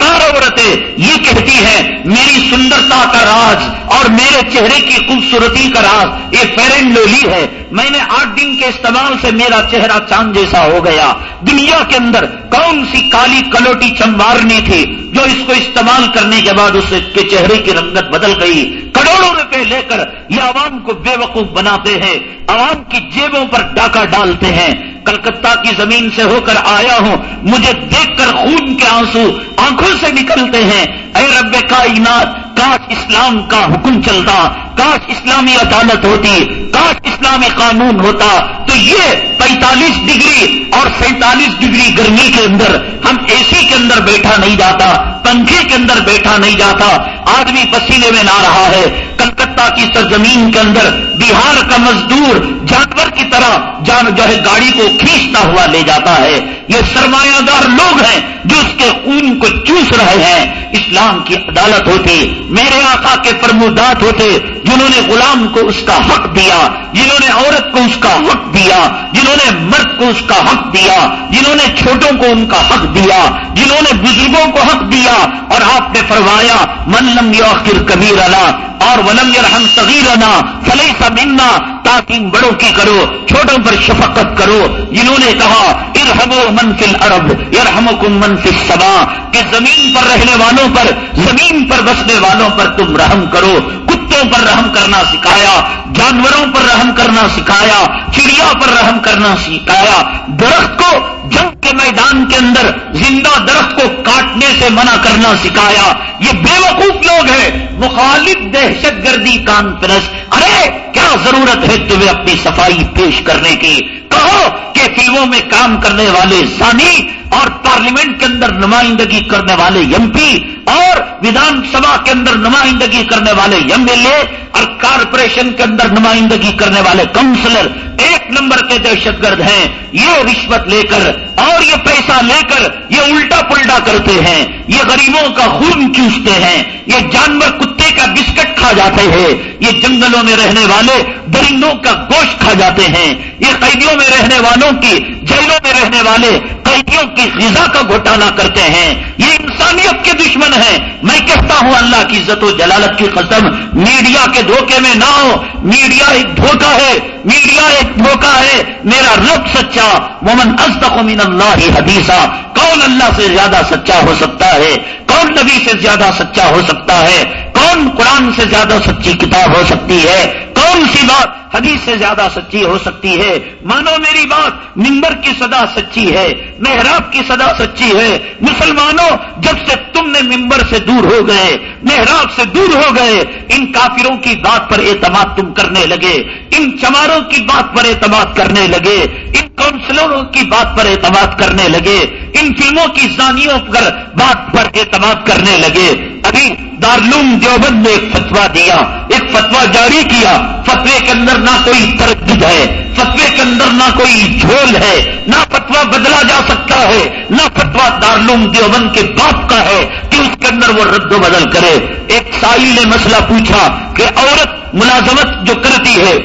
S1: بدکار عورتیں یہ کہتی ہیں، میری سندرتا کا راز اور میرے چہرے کی خوبصورتی کا راز، یہ فیرن لولی ہے. میں نے آٹھ دن کے استعمال سے میرا چہرہ چاند جیسا ہو گیا۔ دنیا کے اندر کون سی کالی کلوٹی چمبارنی تھی جو اس کو استعمال کرنے کے بعد اس کے چہرے کی رنگت بدل گئی؟ کروڑوں روپے لے کر یہ عوام کو بے وقوف بناتے ہیں، عوام کی جیبوں پر ڈاکہ ڈالتے ہیں۔ کلکتہ کی زمین سے ہو کر آیا ہوں، مجھے دیکھ کر خون کے آنسو آنکھوں سے نکلتے ہیں۔ اے رب کائنات کاش اسلام کا حکم چلتا، کاش اسلامی عدالت ہوتی، کاش اسلامی قانون ہوتا، تو یہ پینتالیس ڈگری اور سینتالیس ڈگری گرمی کے اندر ہم اے سی کے اندر بیٹھا نہیں جاتا، پنکھے کے اندر بیٹھا نہیں جاتا، آدمی پسینے میں نہ رہا ہے۔ کلکتہ کی سرزمین کے اندر بہار کا مزدور جانور کی طرح جان جو ہے گاڑی کو کھینچتا ہوا لے جاتا ہے۔ یہ سرمایہ دار لوگ ہیں جو اس کے خون کو چوس رہے ہیں۔ اسلام کی عدالت ہوتی میرے آقا کے پرمودات ہوتے، جنہوں نے غلام کو اس کا حق دیا، جنہوں نے عورت کو اس کا حق دیا، جنہوں نے مرد کو اس کا حق دیا، جنہوں نے چھوٹوں کو ان کا حق دیا، جنہوں نے بزرگوں کو حق دیا۔ اور آپ نے فرمایا، من لم یاخر کبیر اور ولم یرحم صغیرنا فلیس منا تاکہ بڑوں کی کرو، چھوٹوں پر شفقت کرو۔ جنہوں نے کہا ارحمو من فی الارض، یرحمکم من فی السما کہ زمین پر رہنے والوں پر، زمین پر بسنے والوں پر تم رحم کرو۔ کتوں پر رحم کرنا سکھایا، جانوروں پر رحم کرنا سکھایا، چڑیا پر رحم کرنا سکھایا۔ درخت کو جنگ کے میدان کے اندر زندہ درخت کو کاٹنے سے منع کرنا سکھایا۔ یہ بے وقوف لوگ ہیں، مخالف دہشت گردی کانفرنس ارے، کیا ضرورت ہے تمہیں اپنی صفائی پیش کرنے کی؟ کہو کہ فلموں میں کام کرنے والے سانی اور پارلیمنٹ کے اندر نمائندگی کرنے والے ایم پی اور ودھان سبھا کے اندر نمائندگی کرنے والے ایم ایل اے اور کارپوریشن کے اندر نمائندگی کرنے والے کاؤنسلر ایک نمبر کے دہشت گرد ہیں، یہ رشوت لے کر اور یہ پیسہ لے کر یہ الٹا پلٹا کرتے ہیں۔ یہ غریبوں کا خون چوستے ہیں۔ یہ جانور کتے کا بسکٹ کھا جاتے ہیں۔ یہ جنگلوں میں رہنے والے درندوں کا گوشت کھا جاتے ہیں۔ یہ قیدیوں میں رہنے والوں کی جیلوں میں رہنے والے قیدیوں کی غذا کا گھوٹالا کرتے ہیں۔ یہ انسانیت کے دشمن ہیں۔ میں کہتا ہوں اللہ کی عزت و جلالت کی قسم، میڈیا کے دھوکے میں نہ ہو۔ میڈیا ایک دھوکہ ہے۔ میڈیا ایک دھوکہ ہے۔ میرا رب سچا مومن ازتق من اللہ حدیثہ کون اللہ سے زیادہ سچا ہو سکتا ہے؟ کون نبی سے زیادہ سچا ہو سکتا ہے؟ کون قرآن سے زیادہ سچی کتاب ہو سکتی ہے؟ کون سی بات حدیث سے زیادہ سچی ہو سکتی ہے؟ مانو میری بات نمبر کی صدا سچی ہے، محراب کی صدا سچی ہے۔ مسلمانوں، جب سے تم نے ممبر سے دور ہو گئے، محراب سے دور ہو گئے، ان کافروں کی بات پر اعتماد تم کرنے لگے، ان چماروں کی بات پر اعتماد کرنے لگے، ان کاؤنسلروں کی بات پر اعتماد کرنے لگے، ان فلموں کی زانیوں پر بات پر اعتماد کرنے لگے۔ ابھی دارلوم دیوبند نے ایک فتوا دیا، ایک فتوا جاری کیا، فتوے کے اندر نہ کوئی تردد ہے، فتوے کے اندر نہ کوئی جھول ہے، نہ فتوا بدلا جا سکتا ہے، نہ فتوا دارلوم دیوبند کے باپ کا ہے کہ اس کے اندر وہ رد و بدل کرے۔ ایک سائل نے مسئلہ پوچھا کہ عورت ملازمت جو کرتی ہے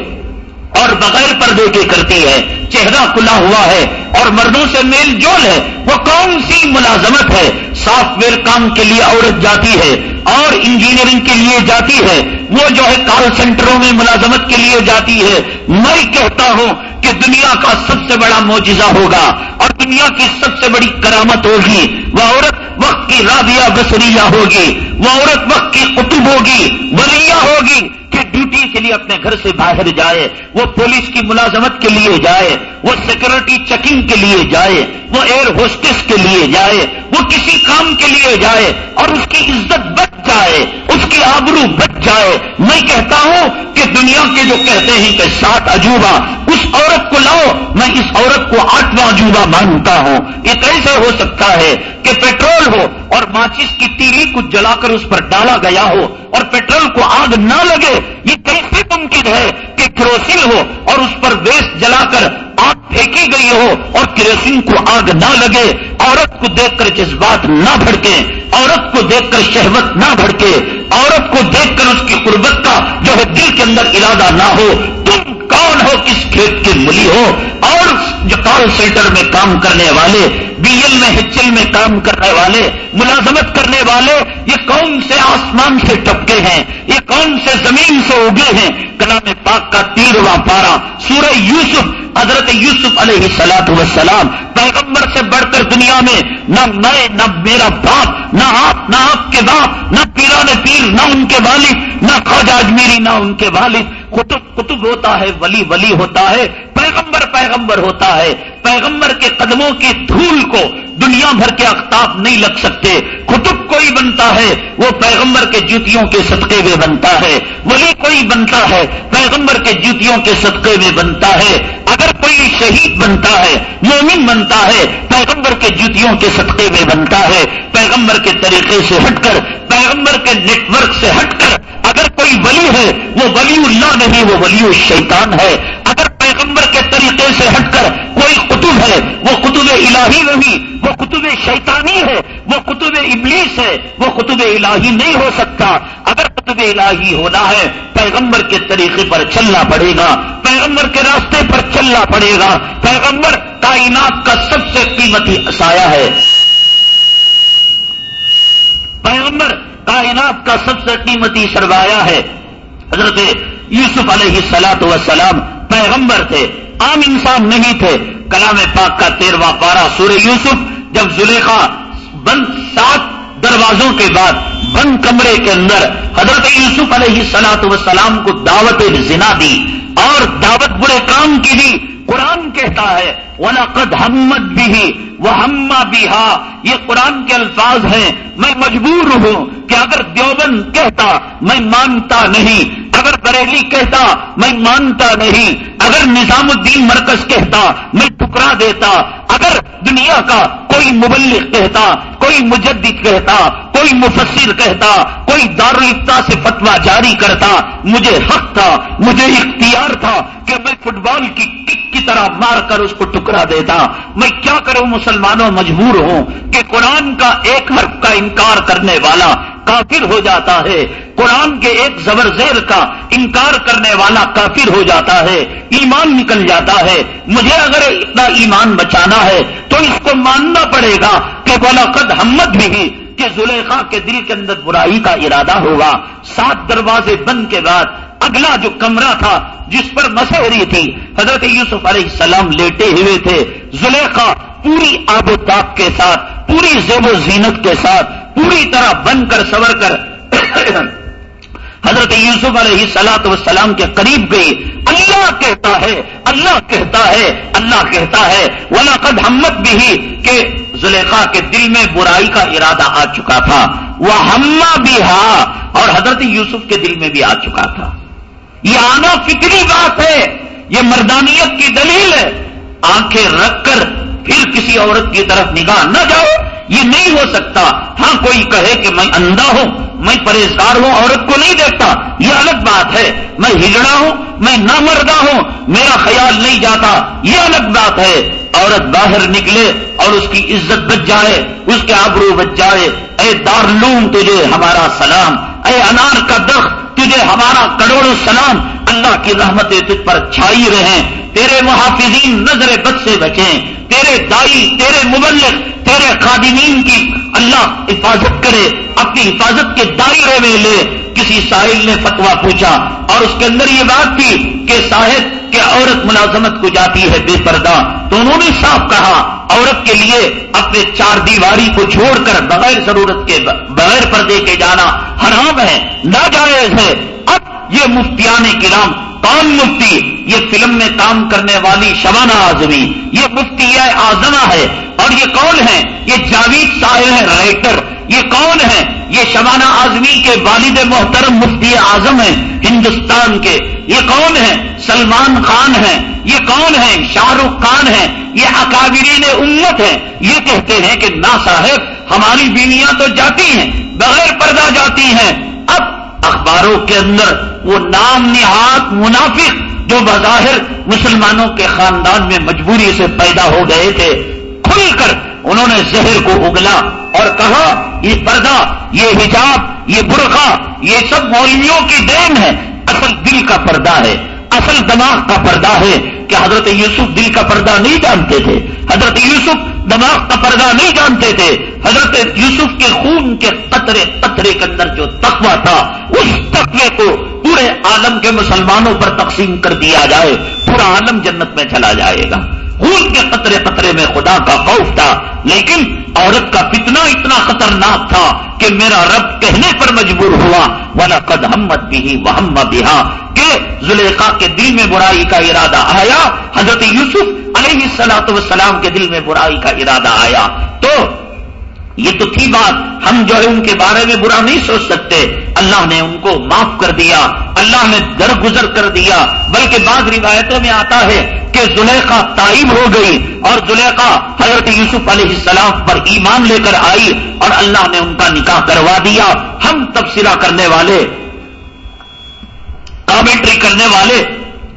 S1: اور بغیر پردے کے کرتی ہے۔ چہرہ کھلا ہوا ہے اور مردوں سے میل جول ہے۔ وہ کون سی ملازمت ہے؟ سافٹ ویئر کام کے لیے عورت جاتی ہے اور انجینئرنگ کے لیے جاتی ہے۔ وہ جو ہے کال سینٹروں میں ملازمت کے لیے جاتی ہے۔ میں کہتا ہوں کہ دنیا کا سب سے بڑا معجزہ ہوگا اور دنیا کی سب سے بڑی کرامت ہوگی، وہ عورت وقت کی رابعہ بسریہ ہوگی، وہ عورت وقت کی قطب ہوگی ولیہ ہوگی کہ ڈیوٹی کے لیے اپنے گھر سے باہر جائے، وہ پولیس کی ملازمت کے لیے جائے، وہ سیکورٹی چیکنگ کے لیے جائے، وہ ایئر ہوسٹس کے لیے جائے، وہ کسی کام کے لیے جائے اور اس کی عزت بچ جائے، اس کی آبرو بچ جائے۔ میں کہتا ہوں کہ دنیا کے جو کہتے ہیں کہ سات عجوبہ، اس عورت کو لاؤ، میں اس عورت کو آٹھواں عجوبہ مانتا ہوں۔ یہ کیسے ہو سکتا ہے کہ پیٹرول ہو اور ماچس کی تیلی کو جلا کر اس پر ڈالا گیا ہو اور پیٹرول کو آگ نہ لگے؟ یہ کیسے ممکن ہے کہ کروسل ہو اور اس پر ویسٹ جلا کر آگ پھینکی گئی ہو اور کروسن کو آگ نہ لگے، عورت کو دیکھ کر جذبات نہ بھڑکے عورت کو دیکھ کر شہوت نہ بھڑکے، عورت کو دیکھ کر اس کی قربت کا جو ہے دل کے اندر ارادہ نہ ہو، تم کون ہو، کس کھیت کے ملی ہو؟ اور جو کال سینٹر میں کام کرنے والے، بی ایل میں، ایچ ایل میں کام کرنے والے، ملازمت کرنے والے، یہ کون سے آسمان سے ٹپکے ہیں؟ یہ کون سے زمین سے اگے ہیں؟ کلام پاک کا تیرواں پارا سورہ یوسف حضرت یوسف علیہ سلاط وسلام پیغمبر سے بڑھ کر دنیا میں نہ میں، نہ میرا باپ، نہ آپ نہ آپ کے باپ، نہ پیران پیر، نہ ان کے والد، نہ خواجہ اجمیری، نہ ان کے والد۔ قطب قطب ہوتا ہے، ولی ولی ہوتا ہے، پیغمبر پیغمبر ہوتا ہے۔ پیغمبر کے قدموں کی دھول کو دنیا بھر کے اختاب نہیں لگ سکتے۔ قطب کوئی بنتا ہے، وہ پیغمبر کے جوتیوں کے صدقے میں بنتا ہے۔ ولی کوئی بنتا ہے، پیغمبر کے جوتیوں کے صدقے میں بنتا ہے۔ اگر کوئی شہید بنتا ہے، مومن بنتا ہے، پیغمبر کے جوتیوں کے صدقے میں بنتا ہے۔ پیغمبر کے طریقے سے ہٹ کر، پیغمبر کے نیٹ ورک سے ہٹ کر، اگر کوئی ولی ہے، وہ ولی اللہ نہیں، وہ ولی الشیطان ہے۔ اگر پیغمبر کے طریقے سے ہٹ کر کوئی قطب ہے، وہ قطب الہی نہیں، وہ قطب شیطانی ہے، وہ قطب ابلیس ہے، وہ قطب الہی نہیں ہو سکتا۔ اگر قطب الہی ہونا ہے، پیغمبر کے طریقے پر چلنا پڑے گا، پیغمبر کے راستے پر چلنا پڑے گا۔ پیغمبر کائنات کا سب سے قیمتی سایہ ہے۔ پیغمبر کائنات کا سب سے قیمتی سرمایہ ہے۔ حضرت یوسف علیہ سلاط وسلام پیغمبر تھے، عام انسان نہیں تھے۔ کلام پاک کا تیرواں پارہ سورہ یوسف، جب زلیخا بند سات دروازوں کے بعد بند کمرے کے اندر حضرت یوسف علیہ سلاط وسلام کو دعوت زنا دی اور دعوت برے کام کی دی قرآن کہتا ہے۔ ولاقد ہمت بھی وہ ہما بھی یہ قرآن کے الفاظ ہیں میں مجبور ہوں کہ اگر دیوبند کہتا میں مانتا نہیں، اگر بریلی کہتا میں مانتا نہیں، اگر نظام الدین مرکز کہتا میں ٹکرا دیتا، اگر دنیا کا کوئی مبلغ کہتا، کوئی مجدد کہتا، کوئی مفسر کہتا، کوئی دارالفتا سے فتوا جاری کرتا، مجھے حق تھا، مجھے اختیار تھا کہ میں فٹ بال کی کک کی طرح مار کر اس کو ٹکرا دیتا، میں کیا کروں مسلمانوں مجبور ہوں کہ قرآن کا ایک حرف کا انکار کرنے والا کافر ہو جاتا ہے، قرآن کے ایک زبر زیر کا انکار کرنے والا کافر ہو جاتا ہے، ایمان نکل جاتا ہے۔ مجھے اگر اتنا ایمان بچانا ہے تو اس کو ماننا پڑے گا کہ بولا قد ہمت بھی کہ زلیخا کے دل کے اندر برائی کا ارادہ ہوگا۔ سات دروازے بند کے بعد اگلا جو کمرہ تھا جس پر مسحری تھی، حضرت یوسف علیہ السلام لیٹے ہوئے تھے، زلیخا پوری آب و تاب کے ساتھ، پوری زیب و زینت کے ساتھ، پوری طرح بن کر سور کر حضرت یوسف علیہ سلاط وسلام کے قریب گئی۔ اللہ کہتا ہے، اللہ کہتا ہے، اللہ کہتا ہے ولا قد ہمت بھی کہ زلیخا کے دل میں برائی کا ارادہ آ چکا تھا۔ وہ ہما بھی ہا اور حضرت یوسف کے دل میں بھی آ چکا تھا۔ یہ آنا فکری بات ہے؟ یہ مردانیت کی دلیل ہے۔ آنکھیں رکھ کر پھر کسی عورت کی طرف نگاہ نہ جاؤ۔ یہ نہیں ہو سکتا۔ ہاں کوئی کہے کہ میں اندھا ہوں، میں پرہیزگار ہوں، عورت کو نہیں دیکھتا۔ یہ الگ بات ہے۔ میں ہجڑا ہوں، میں نہ مردہ ہوں، میرا خیال نہیں جاتا۔ یہ الگ بات ہے۔ عورت باہر نکلے اور اس کی عزت بچ جائے، اس کے آبرو بچ جائے۔ اے دارلوم تجھے ہمارا سلام۔ اے انار کا درخت تجھے ہمارا کروڑوں سلام اللہ کی رحمتیں تجھ پر چھائی رہیں، تیرے محافظین نظر بد سے بچیں۔ تیرے دائی، تیرے مبلغ، تیرے خادمین کی اللہ حفاظت کرے، اپنی حفاظت کے دائرے میں لے۔ کسی ساحل نے فتوا پوچھا اور اس کے اندر یہ بات تھی کہ صاحب کہ عورت ملازمت کو جاتی ہے بے پردہ۔ تو انہوں نے صاف کہا، عورت کے لیے اپنے چار دیواری کو چھوڑ کر بغیر ضرورت کے بغیر پردے کے جانا حرام ہے، ناجائز ہے۔ اب یہ مفتیان کرام کون مفتی، یہ فلم میں کام کرنے والی شبانہ آزمی، یہ مفتی آزما ہے، اور یہ کون ہے یہ جاوید صاحب ہے رائٹر۔ یہ کون ہے یہ شبانہ آزمی کے والد محترم مفتی اعظم ہیں، ہندوستان کے۔ یہ کون ہے سلمان خان ہیں۔ یہ کون ہے شاہ رخ خان ہیں۔ یہ اکابرین امت ہیں۔ یہ کہتے ہیں کہ نا صاحب ہماری بیویاں تو جاتی ہیں، بغیر پردہ جاتی ہیں۔ اب اخباروں کے اندر وہ نام نہاد منافق جو بظاہر مسلمانوں کے خاندان میں مجبوری سے پیدا ہو گئے تھے، کھل کر انہوں نے زہر کو اگلا اور کہا، یہ پردہ، یہ حجاب، یہ برقع، یہ سب مولویوں کی دین ہے، اصل دل کا پردہ ہے۔ اصل دماغ کا پردہ ہے کہ حضرت یوسف دل کا پردہ نہیں جانتے تھے۔ حضرت یوسف دماغ کا پردہ نہیں جانتے تھے۔ حضرت یوسف کے خون کے قطرے قطرے کے اندر جو تقوی تھا، اس تقوی کو پورے عالم کے مسلمانوں پر تقسیم کر دیا جائے۔ پورا عالم جنت میں چلا جائے گا۔ خون کے قطرے قطرے میں خدا کا خوف تھا، لیکن عورت کا فتنہ اتنا خطرناک تھا کہ میرا رب کہنے پر مجبور ہوا والا قد ہمت بھی وہم بہا کہ زلیخا کے دل میں برائی کا ارادہ آیا، حضرت یوسف علیہ السلاط وسلام کے دل میں برائی کا ارادہ آیا۔ تو یہ تو تھی بات۔ ہم جو ہے ان کے بارے میں برا نہیں سوچ سکتے۔ اللہ نے ان کو معاف کر دیا۔ اللہ نے درگزر کر دیا۔ بلکہ بعض روایتوں میں آتا ہے کہ زلیخا تائب ہو گئی اور زلیخا حضرت یوسف علیہ السلام پر ایمان لے کر آئی اور اللہ نے ان کا نکاح کروا دیا۔ ہم تبصرہ کرنے والے، کامنٹری کرنے والے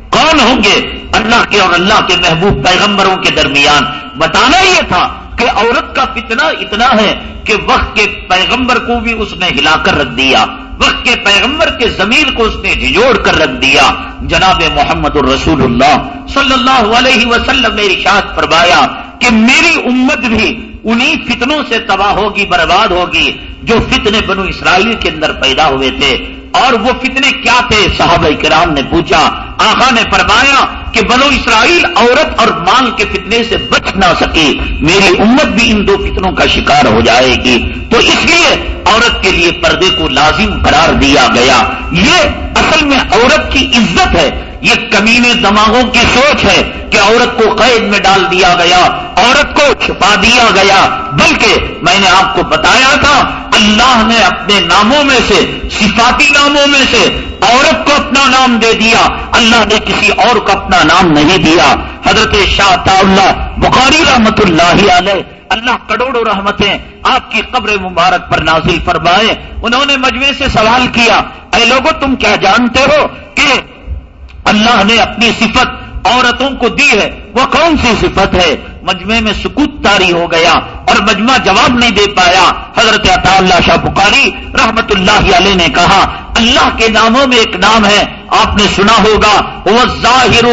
S1: کون ہوں گے؟ اللہ کے اور اللہ کے محبوب پیغمبروں کے درمیان۔ بتانا یہ تھا کہ عورت کا فتنہ اتنا ہے کہ وقت کے پیغمبر کو بھی اس نے ہلا کر رکھ دیا، وقت کے پیغمبر کے ضمیر کو اس نے جھجوڑ کر رکھ دیا۔ جناب محمد الرسول اللہ صلی اللہ علیہ وسلم نے ارشاد فرمایا کہ میری امت بھی انہی فتنوں سے تباہ ہوگی، برباد ہوگی جو فتنے بنو اسرائیل کے اندر پیدا ہوئے تھے۔ اور وہ فتنے کیا تھے؟ صحابہ کرام نے پوچھا آخا نے فرمایا کہ بنو اسرائیل عورت اور مال کے فتنے سے بچ نہ سکے، میری امت بھی ان دو فتنوں کا شکار ہو جائے گی۔ تو اس لیے عورت کے لیے پردے کو لازم قرار دیا گیا۔ یہ اصل میں عورت کی عزت ہے۔ یہ کمینے دماغوں کی سوچ ہے کہ عورت کو قید میں ڈال دیا گیا، عورت کو چھپا دیا گیا۔ بلکہ میں نے آپ کو بتایا تھا، اللہ نے اپنے ناموں میں سے، صفاتی ناموں میں سے عورت کو اپنا نام دے دیا۔ اللہ نے کسی اور کو اپنا نام نہیں دیا۔ حضرت شاہ اللہ بخاری رحمت اللہ علیہ، اللہ کروڑوں رحمتیں آپ کی قبر مبارک پر نازل فرمائے۔ انہوں نے مجمے سے سوال کیا، اے لوگوں تم کیا جانتے ہو کہ اللہ نے اپنی صفت عورتوں کو دی ہے۔ وہ کون سی صفت ہے؟ مجمع میں سکوت تاری ہو گیا اور مجمع جواب نہیں دے پایا۔ حضرت عطا اللہ شاہ بخاری رحمت اللہ علیہ نے کہا، اللہ کے ناموں میں ایک نام ہے۔ آپ نے سنا ہوگا وہ ظاہر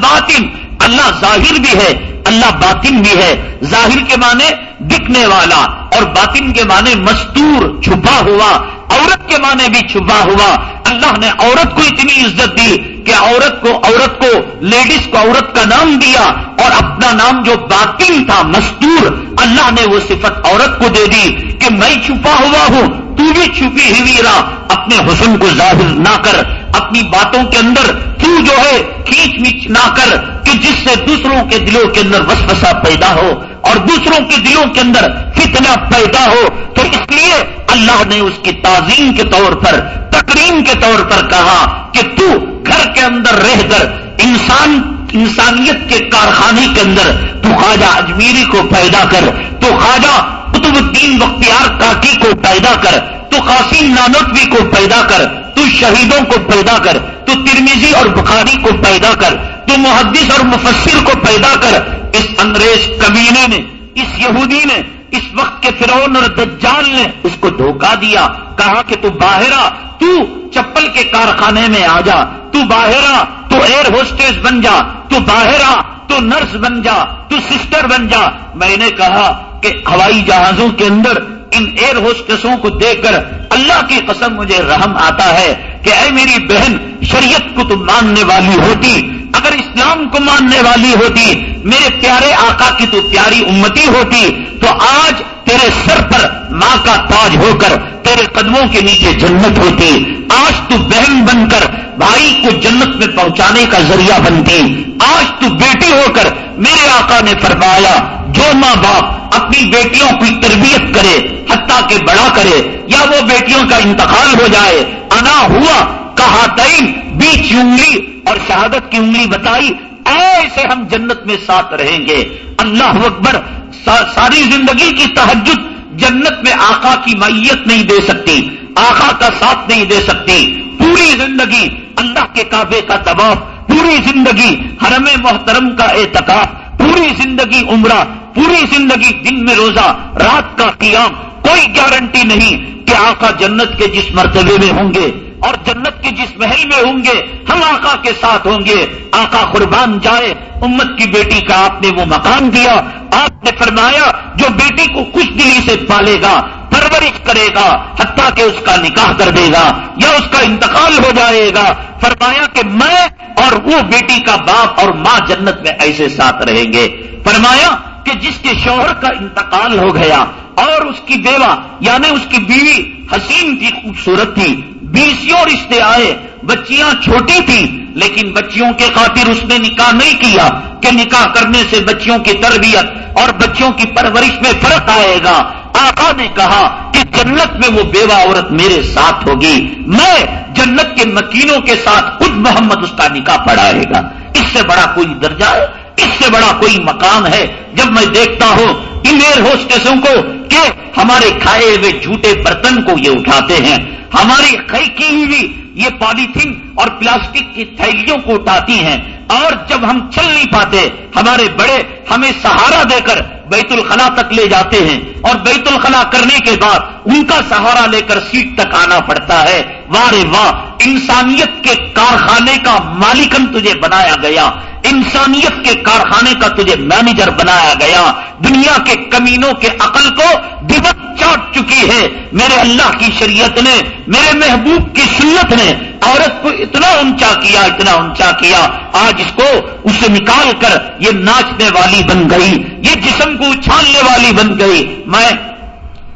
S1: باطن اللہ ظاہر بھی ہے، اللہ باطن بھی ہے۔ ظاہر کے معنی دکھنے والا اور باطن کے معنی مستور، چھپا ہوا۔ عورت کے معنی بھی چھپا ہوا۔ اللہ نے عورت کو اتنی عزت دی کہ عورت کو عورت کو لیڈیز کو عورت کا نام دیا اور اپنا نام جو باطن تھا مستور، اللہ نے وہ صفت عورت کو دے دی کہ میں چھپا ہوا ہوں، تو بھی چھپی ہوئی رہا، اپنے حسن کو ظاہر نہ کر، اپنی باتوں کے اندر تو جو ہے کھینچ میچ نہ کر کہ جس سے دوسروں کے دلوں کے اندر وسوسہ پیدا ہو اور دوسروں کے دلوں کے اندر فتنہ پیدا ہو۔ تو اس لیے اللہ نے اس کی تعظیم کے طور پر تقریم کے طور پر کہا کہ تو گھر کے اندر رہ کر انسان، انسانیت کے کارخانے کے اندر تو خواجہ اجمیری کو پیدا کر، تو خواجہ قطب الدین بختیار کاکی کو پیدا کر، تو قاسم نانوتوی کو پیدا کر، تو شہیدوں کو پیدا کر، تو ترمیزی اور بخاری کو پیدا کر، تو محدث اور مفسر کو پیدا کر۔ اس انگریز کمینے نے، اس یہودی نے اس وقت کے فرعون اور دجال نے اس کو دھوکہ دیا، کہا کہ تو باہر آ تو چپل کے کارخانے میں آ جا، تو باہر آ تو ایئر ہوسٹیس بن جا، تو باہر آ تو نرس بن جا، تو سسٹر بن جا۔ میں نے کہا کہ ہوائی جہازوں کے اندر ان ایئر ہوسٹسوں کو دیکھ کر اللہ کی قسم مجھے رحم آتا ہے کہ اے میری بہن، شریعت کو تم ماننے والی ہوتی اگر اسلام کو ماننے والی ہوتی، میرے پیارے آقا کی تو پیاری امتی ہوتی، تو آج تیرے سر پر ماں کا تاج ہو کر تیرے قدموں کے نیچے جنت ہوتی۔ آج تو بہن بن کر بھائی کو جنت میں پہنچانے کا ذریعہ بنتی۔ آج تو بیٹی ہو کر میرے آقا نے فرمایا، جو ماں باپ اپنی بیٹیوں کی تربیت کرے، حتیٰ کہ بڑا کرے، یا وہ بیٹیوں کا انتقال ہو جائے، انا ہوا کہا تئی بیچ انگلی اور شہادت کی انگلی بتائی، ایسے ہم جنت میں ساتھ رہیں گے۔ اللہ اکبر ساری زندگی کی تحجد جنت میں آقا کی میت نہیں دے سکتی، آقا کا ساتھ نہیں دے سکتی۔ پوری زندگی اللہ کے کعبے کا دباؤ پوری زندگی حرم محترم کا اعتکاف، پوری زندگی عمرہ، پوری زندگی دن میں روزہ، رات کا قیام، کوئی گارنٹی نہیں کہ آقا جنت کے جس مرتبے میں ہوں گے۔ اور جنت کے جس محل میں ہوں گے، ہم آقا کے ساتھ ہوں گے۔ آقا قربان جائے، امت کی بیٹی کا آپ نے وہ مقام دیا۔ آپ نے فرمایا، جو بیٹی کو کچھ دلی سے پالے گا پرورش کرے گا حتیٰ کہ اس کا نکاح کر دے گا یا اس کا انتقال ہو جائے گا۔ فرمایا کہ میں اور وہ بیٹی کا باپ اور ماں جنت میں ایسے ساتھ رہیں گے۔ فرمایا کہ جس کے شوہر کا انتقال ہو گیا اور اس کی بیوہ یعنی اس کی بیوی حسین تھی خوبصورت تھی بیسوں رشتے آئے۔ بچیاں چھوٹی تھی لیکن بچیوں کے خاطر اس نے نکاح نہیں کیا کہ نکاح کرنے سے بچیوں کی تربیت اور بچوں کی پرورش میں فرق آئے گا۔ آقا نے کہا کہ جنت میں وہ بیوہ عورت میرے ساتھ ہوگی۔ میں جنت کے مکینوں کے ساتھ خود محمد اس کا نکاح پڑھائے گا۔ اس سے بڑا کوئی درجہ ہے؟ اس سے بڑا کوئی مقام ہے؟ جب میں دیکھتا ہوں ان ایئر ہوسٹسوں کو کہ ہمارے کھائے ہوئے جھوٹے برتن کو یہ اٹھاتے ہیں۔ ہماری کی ہوئی یہ پالیتھین اور پلاسٹک کی تھیلیوں کو اٹھاتی ہیں۔ اور جب ہم چل نہیں پاتے، ہمارے بڑے ہمیں سہارا دے کر بیت الخلا تک لے جاتے ہیں۔ اور بیت الخلا کرنے کے بعد ان کا سہارا لے کر سیٹ تک آنا پڑتا ہے۔ واہ واہ انسانیت کے کارخانے کا مالکن تجھے بنایا گیا، انسانیت کے کارخانے کا تجھے مینیجر بنایا گیا۔ دنیا کے کمینوں کے عقل کو دبت چاٹ چکی ہے۔ میرے اللہ کی شریعت نے، میرے محبوب کی سنت نے عورت کو اتنا اونچا کیا، اتنا اونچا کیا۔ آج اس کو اسے نکال کر یہ ناچنے والی بن گئی، یہ جسم کو اچھالنے والی بن گئی۔ میں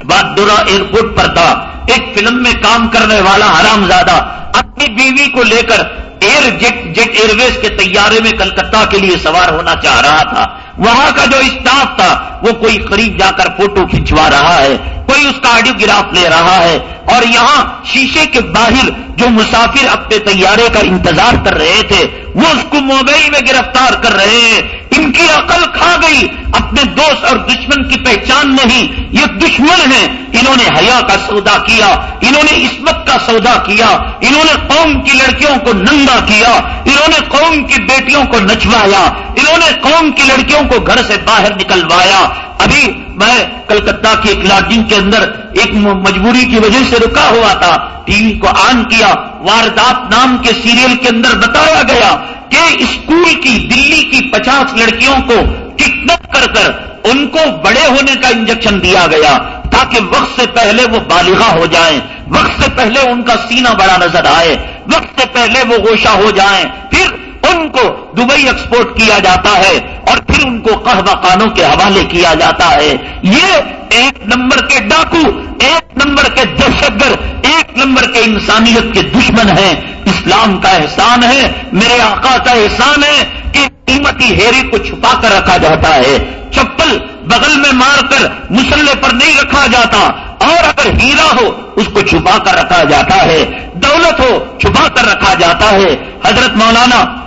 S1: بات ایئرپورٹ پر تھا۔ ایک فلم میں کام کرنے والا حرام زادہ اپنی بیوی کو لے کر ایئر جیٹ جیٹ ایئر ویز کے طیارے میں کلکتہ کے لیے سوار ہونا چاہ رہا تھا۔ وہاں کا جو اسٹاف تھا، وہ کوئی قریب جا کر فوٹو کھنچوا رہا ہے۔ کوئی اس کا آڈیو گراف لے رہا ہے اور یہاں شیشے کے باہر جو مسافر اپنے طیارے کا انتظار کر رہے تھے، وہ اس کو موبائل میں گرفتار کر رہے ہیں۔ ان کی عقل کھا گئی۔ اپنے دوست اور دشمن کی پہچان نہیں، یہ دشمن ہیں۔ انہوں نے حیا کا سودا کیا، انہوں نے عصمت کا سودا کیا، انہوں نے قوم کی لڑکیوں کو ننگا کیا، انہوں نے قوم کی بیٹیوں کو نچوایا، انہوں نے قوم کی لڑکیوں کو گھر سے باہر نکلوایا۔ ابھی میں کلکتہ کی ایک لاڈنگ کے اندر ایک مجبوری کی وجہ سے رکا ہوا تھا۔ ٹی وی کو آن کیا، واردات نام کے سیریل کے اندر بتایا گیا کہ اسکول کی، دلی کی پچاس لڑکیوں کو کڈنپ کر کر ان کو بڑے ہونے کا انجیکشن دیا گیا تاکہ وقت سے پہلے وہ بالغا ہو جائیں۔ وقت سے پہلے ان کا سینہ بڑا نظر آئے۔ وقت سے پہلے وہ گوشہ ہو جائیں۔ پھر ان کو دبئی ایکسپورٹ کیا جاتا ہے اور پھر ان کو قہوہ خانوں کے حوالے کیا جاتا ہے۔ یہ ایک نمبر کے ڈاکو، ایک نمبر کے دہشت گرد ایک نمبر کے انسانیت کے دشمن ہیں۔ اسلام کا احسان ہے، میرے آقا کا احسان ہے کہ قیمتی ہیری کو چھپا کر رکھا جاتا ہے۔ چپل بغل میں مار کر مسلح پر نہیں رکھا جاتا۔ اور اگر ہیرا ہو، اس کو چھپا کر رکھا جاتا ہے۔ دولت ہو، چھپا کر رکھا جاتا ہے۔ حضرت مولانا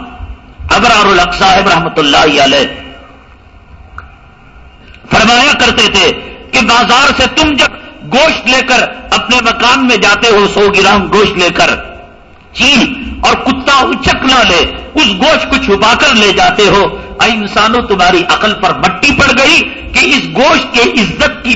S1: ابرار الق صاحب رحمت اللہ علیہ فرمایا کرتے تھے کہ بازار سے تم جب گوشت لے کر اپنے مکان میں جاتے ہو سو گرام گوشت لے کر، چین اور کتا اچک نہ لے، اس گوشت کو چھپا کر لے جاتے ہو، اے انسانوں، تمہاری عقل پر مٹی پڑ گئی کہ اس گوشت کے عزت کی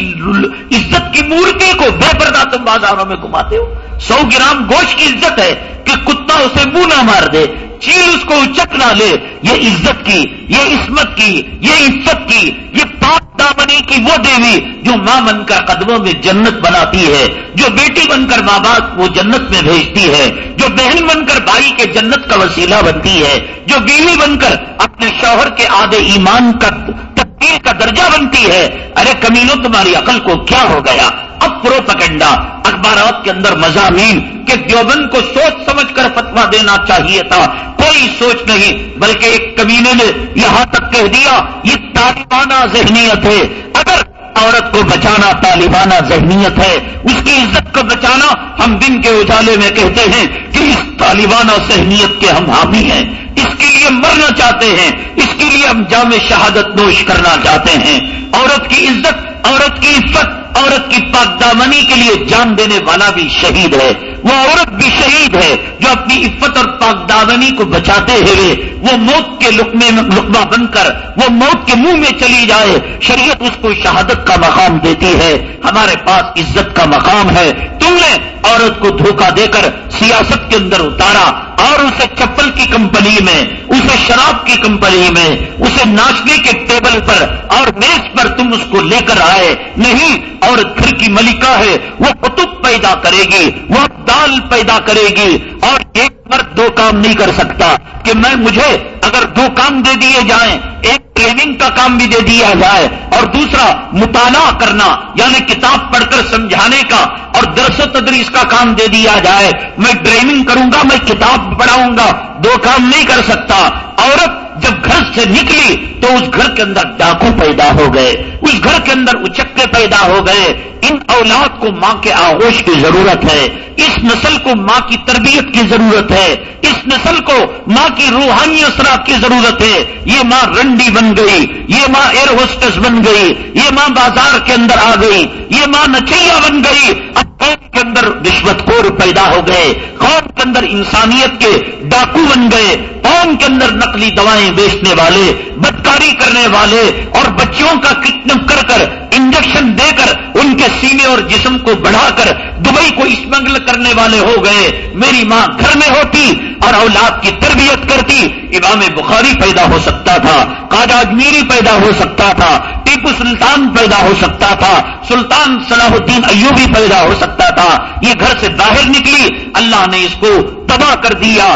S1: عزت کی مورتی کو بے پردہ تم بازاروں میں گھماتے ہو۔ سو گرام گوشت کی عزت ہے کہ کتا اسے منہ نہ مار دے چیل اس کو اچک نہ لے۔ یہ عزت کی، یہ عصمت کی، یہ عزت کی، یہ پاک دامنی کی وہ دیوی جو ماں بن کر قدموں میں جنت بناتی ہے، جو بیٹی بن کر ماں باپ وہ جنت میں بھیجتی ہے، جو بہن بن کر بھائی کے جنت کا وسیلہ بنتی ہے، جو بیوی بن کر اپنے شوہر کے آدھے ایمان کا تقدیر کا درجہ بنتی ہے۔ ارے کمینوں تمہاری عقل کو کیا ہو گیا؟ اب پرو پکنڈا، اخبارات کے اندر مضامین کہ دیوبند کو سوچ سمجھ کر فتوا دینا چاہیے تھا۔ کوئی سوچ نہیں، بلکہ ایک کمینے نے یہاں تک کہہ دیا، یہ طالبانہ ذہنیت ہے۔ اگر عورت کو بچانا طالبانہ ذہنیت ہے، اس کی عزت کو بچانا ہم دن کے اجالے میں کہتے ہیں کہ اس طالبانہ ذہنیت کے ہم حامی ہیں۔ اس کے لیے مرنا چاہتے ہیں، اس کے لیے ہم جامع شہادت نوش کرنا چاہتے ہیں۔ عورت کی عزت، عورت کی عزت عورت کی پاک دامنی کے لیے جان دینے والا بھی شہید ہے۔ وہ عورت بھی شہید ہے جو اپنی عفت اور پاک دامنی کو بچاتے ہوئے وہ موت کے لقمے لقمہ بن کر وہ موت کے منہ میں چلی جائے۔ شریعت اس کو شہادت کا مقام دیتی ہے۔ ہمارے پاس عزت کا مقام ہے۔ تم نے عورت کو دھوکہ دے کر سیاست کے اندر اتارا اور اسے چپل کی کمپنی میں، اسے شراب کی کمپنی میں، اسے ناچنے کے ٹیبل پر اور میز پر تم اس کو لے کر آئے۔ نہیں اور گھر کی ملکہ ہے۔ وہ قطب پیدا کرے گی۔ وہ دال پیدا کرے گی اور ایک مرد دو کام نہیں کر سکتا کہ میں مجھے اگر دو کام دے دیے جائیں، ایک ٹریننگ کا کام بھی دے دیا جائے اور دوسرا مطالعہ کرنا یعنی کتاب پڑھ کر سمجھانے کا اور درس و تدریس کا کام دے دیا جائے۔ میں ٹریننگ کروں گا، میں کتاب پڑھاؤں گا، دو کام نہیں کر سکتا۔ عورت جب گھر سے نکلی تو اس گھر کے اندر ڈاکو پیدا ہو گئے، اس گھر کے اندر اچکے پیدا ہو گئے۔ ان اولاد کو ماں کے آغوش کی ضرورت ہے، اس نسل کو ماں کی تربیت کی ضرورت ہے، اس نسل کو ماں کی روحانی اثرات کی ضرورت ہے۔ یہ ماں رنڈی بن گئی، یہ ماں ایئر ہوسٹس بن گئی، یہ ماں بازار کے اندر آ گئی، یہ ماں نچیا بن گئی۔ اب قوم کے اندر رشوت خور پیدا ہو گئے، قوم کے اندر انسانیت کے ڈاکو بن گئے، قوم کے اندر نقلی دوائیں بیچنے والے والے، بدکاری کرنے والے اور بچوں کا کٹنپ کر کر انجیکشن دے کر ان کے سینے اور جسم کو بڑھا کر دبئی کو اسمگل کرنے والے ہو گئے۔ میری ماں گھر میں ہوتی اور اولاد کی تربیت کرتی۔ امام بخاری پیدا ہو سکتا تھا کاجا اجمیری پیدا ہو سکتا تھا، ٹیپو سلطان پیدا ہو سکتا تھا، سلطان صلاح الدین ایوبی پیدا ہو سکتا تھا۔ یہ گھر سے باہر نکلی۔ اللہ نے اس کو تباہ کر دیا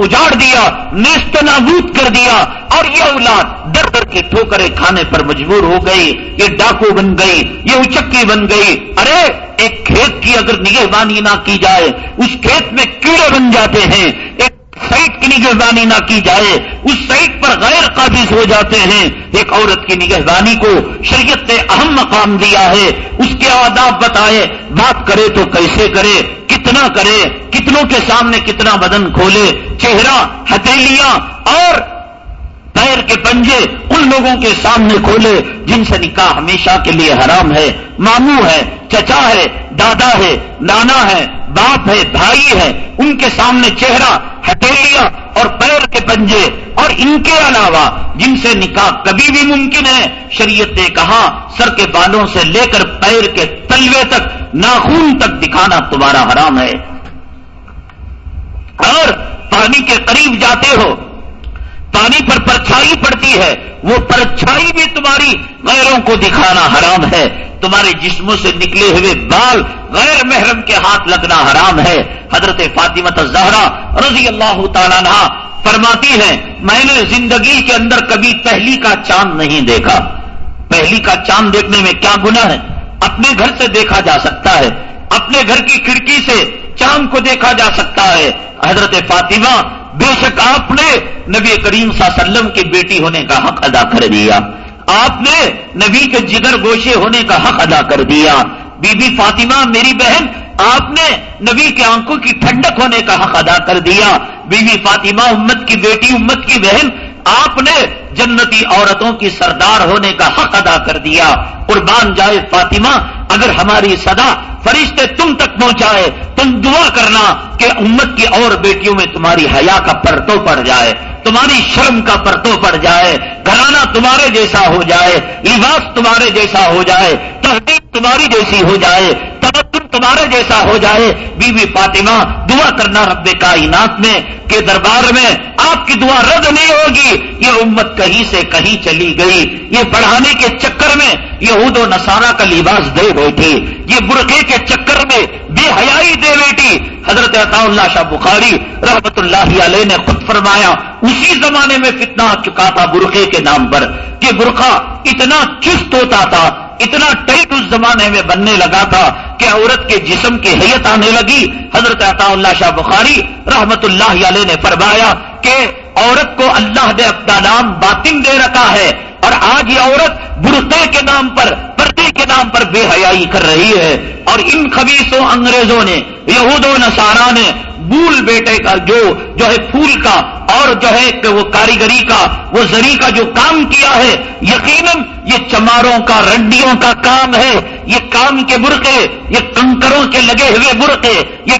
S1: اجاڑ دیا، نیست نابود کر دیا۔ اور یہ اولاد در در کی ٹھوکریں کھانے پر مجبور ہو گئی، یہ ڈاکو بن گئی، یہ اچکی بن گئی۔ ارے، ایک کھیت کی اگر نگہبانی نہ کی جائے، اس کھیت میں کیڑے بن جاتے ہیں۔ ایک سائٹ کی نگہدانی نہ کی جائے، اس سائٹ پر غیر قابض ہو جاتے ہیں۔ ایک عورت کی نگہدانی کو شریعت نے اہم مقام دیا ہے، اس کے آداب بتائے بات کرے تو کیسے کرے، کتنا کرے، کتنوں کے سامنے کتنا بدن کھولے، چہرہ، ہتھیلیاں اور پیر کے پنجے ان لوگوں کے سامنے کھولے جن سے نکاح ہمیشہ کے لیے حرام ہے۔ ماموں ہے، چچا ہے، دادا ہے، نانا ہے، باپ ہے، بھائی ہے۔ ان کے سامنے چہرہ، ہتھیلیاں اور پیر کے پنجے اور ان کے علاوہ جن سے نکاح کبھی بھی ممکن ہے، شریعت نے کہا، سر کے بالوں سے لے کر پیر کے تلوے تک، ناخون تک دکھانا تمہارا حرام ہے۔ اور پانی کے قریب جاتے ہو پانی پر پرچھائی پڑتی ہے، وہ پرچھائی بھی تمہاری غیروں کو دکھانا حرام ہے۔ تمہارے جسموں سے نکلے ہوئے بال غیر محرم کے ہاتھ لگنا حرام ہے۔ حضرت فاطمت زہرا رضی اللہ تعالیٰ نہ فرماتی ہے میں نے زندگی کے اندر کبھی پہلی کا چاند نہیں دیکھا۔ پہلی کا چاند دیکھنے میں کیا گنا ہے؟ اپنے گھر سے دیکھا جا سکتا ہے۔ اپنے گھر کی کھڑکی سے چاند کو دیکھا جا سکتا ہے۔ حضرت فاطمہ بے شک آپ نے نبی کریم صلی اللہ علیہ وسلم کی بیٹی ہونے کا حق ادا کر دیا۔ آپ نے نبی کے جگر گوشے ہونے کا حق ادا کر دیا۔ بی بی فاطمہ، میری بہن، آپ نے نبی کے آنکھوں کی ٹھنڈک ہونے کا حق ادا کر دیا۔ بی بی فاطمہ، امت کی بیٹی، امت کی بہن، آپ نے جنتی عورتوں کی سردار ہونے کا حق ادا کر دیا۔ قربان جائے فاطمہ، اگر ہماری صدا فرشتے تم تک پہنچائے، تم دعا کرنا کہ امت کی اور بیٹیوں میں تمہاری حیا کا پرتو پڑ جائے، تمہاری شرم کا پرتو پڑ جائے، گھرانہ تمہارے جیسا ہو جائے، لباس تمہارے جیسا ہو جائے تحقیق تمہاری جیسی ہو جائے تبدم تمہارے جیسا ہو جائے۔ بی بی فاطمہ، دعا کرنا رب کائنات میں کے دربار میں آپ کی دعا رد نہیں ہوگی۔ یہ امت کہیں سے کہیں چلی گئی۔ یہ پڑھانے کے چکر میں یہ و نسارا کا لباس دے بیٹھی یہ برقے کے چکر میں بے حیائی دے بیٹھی۔ حضرت عطا اللہ شاہ بخاری رحمت اللہ علیہ نے خود فرمایا، اسی زمانے میں فتنہ چکا تھا برقے کے نام پر کہ برقع اتنا چست ہوتا تھا اتنا ٹائٹ اس زمانے میں بننے لگا تھا کہ عورت کے جسم کی حیت آنے لگی۔ حضرت عطا اللہ شاہ بخاری رحمت اللہ علیہ نے فرمایا کہ عورت کو اللہ نے اپنا نام باطن دے رکھا ہے اور آج یہ عورت برقع کے نام پر پردے کے نام پر بے حیائی کر رہی ہے اور ان خبیصوں، انگریزوں نے یہود و نصارہ نے بول بیٹے کا جو جو ہے پھول کا اور جو ہے کہ وہ کاریگری کا، وہ زری کا جو کام کیا ہے، یقیناً یہ چماروں کا، رنڈیوں کا کام ہے، یہ کام کے برقے یہ کنکروں کے لگے ہوئے برقے یہ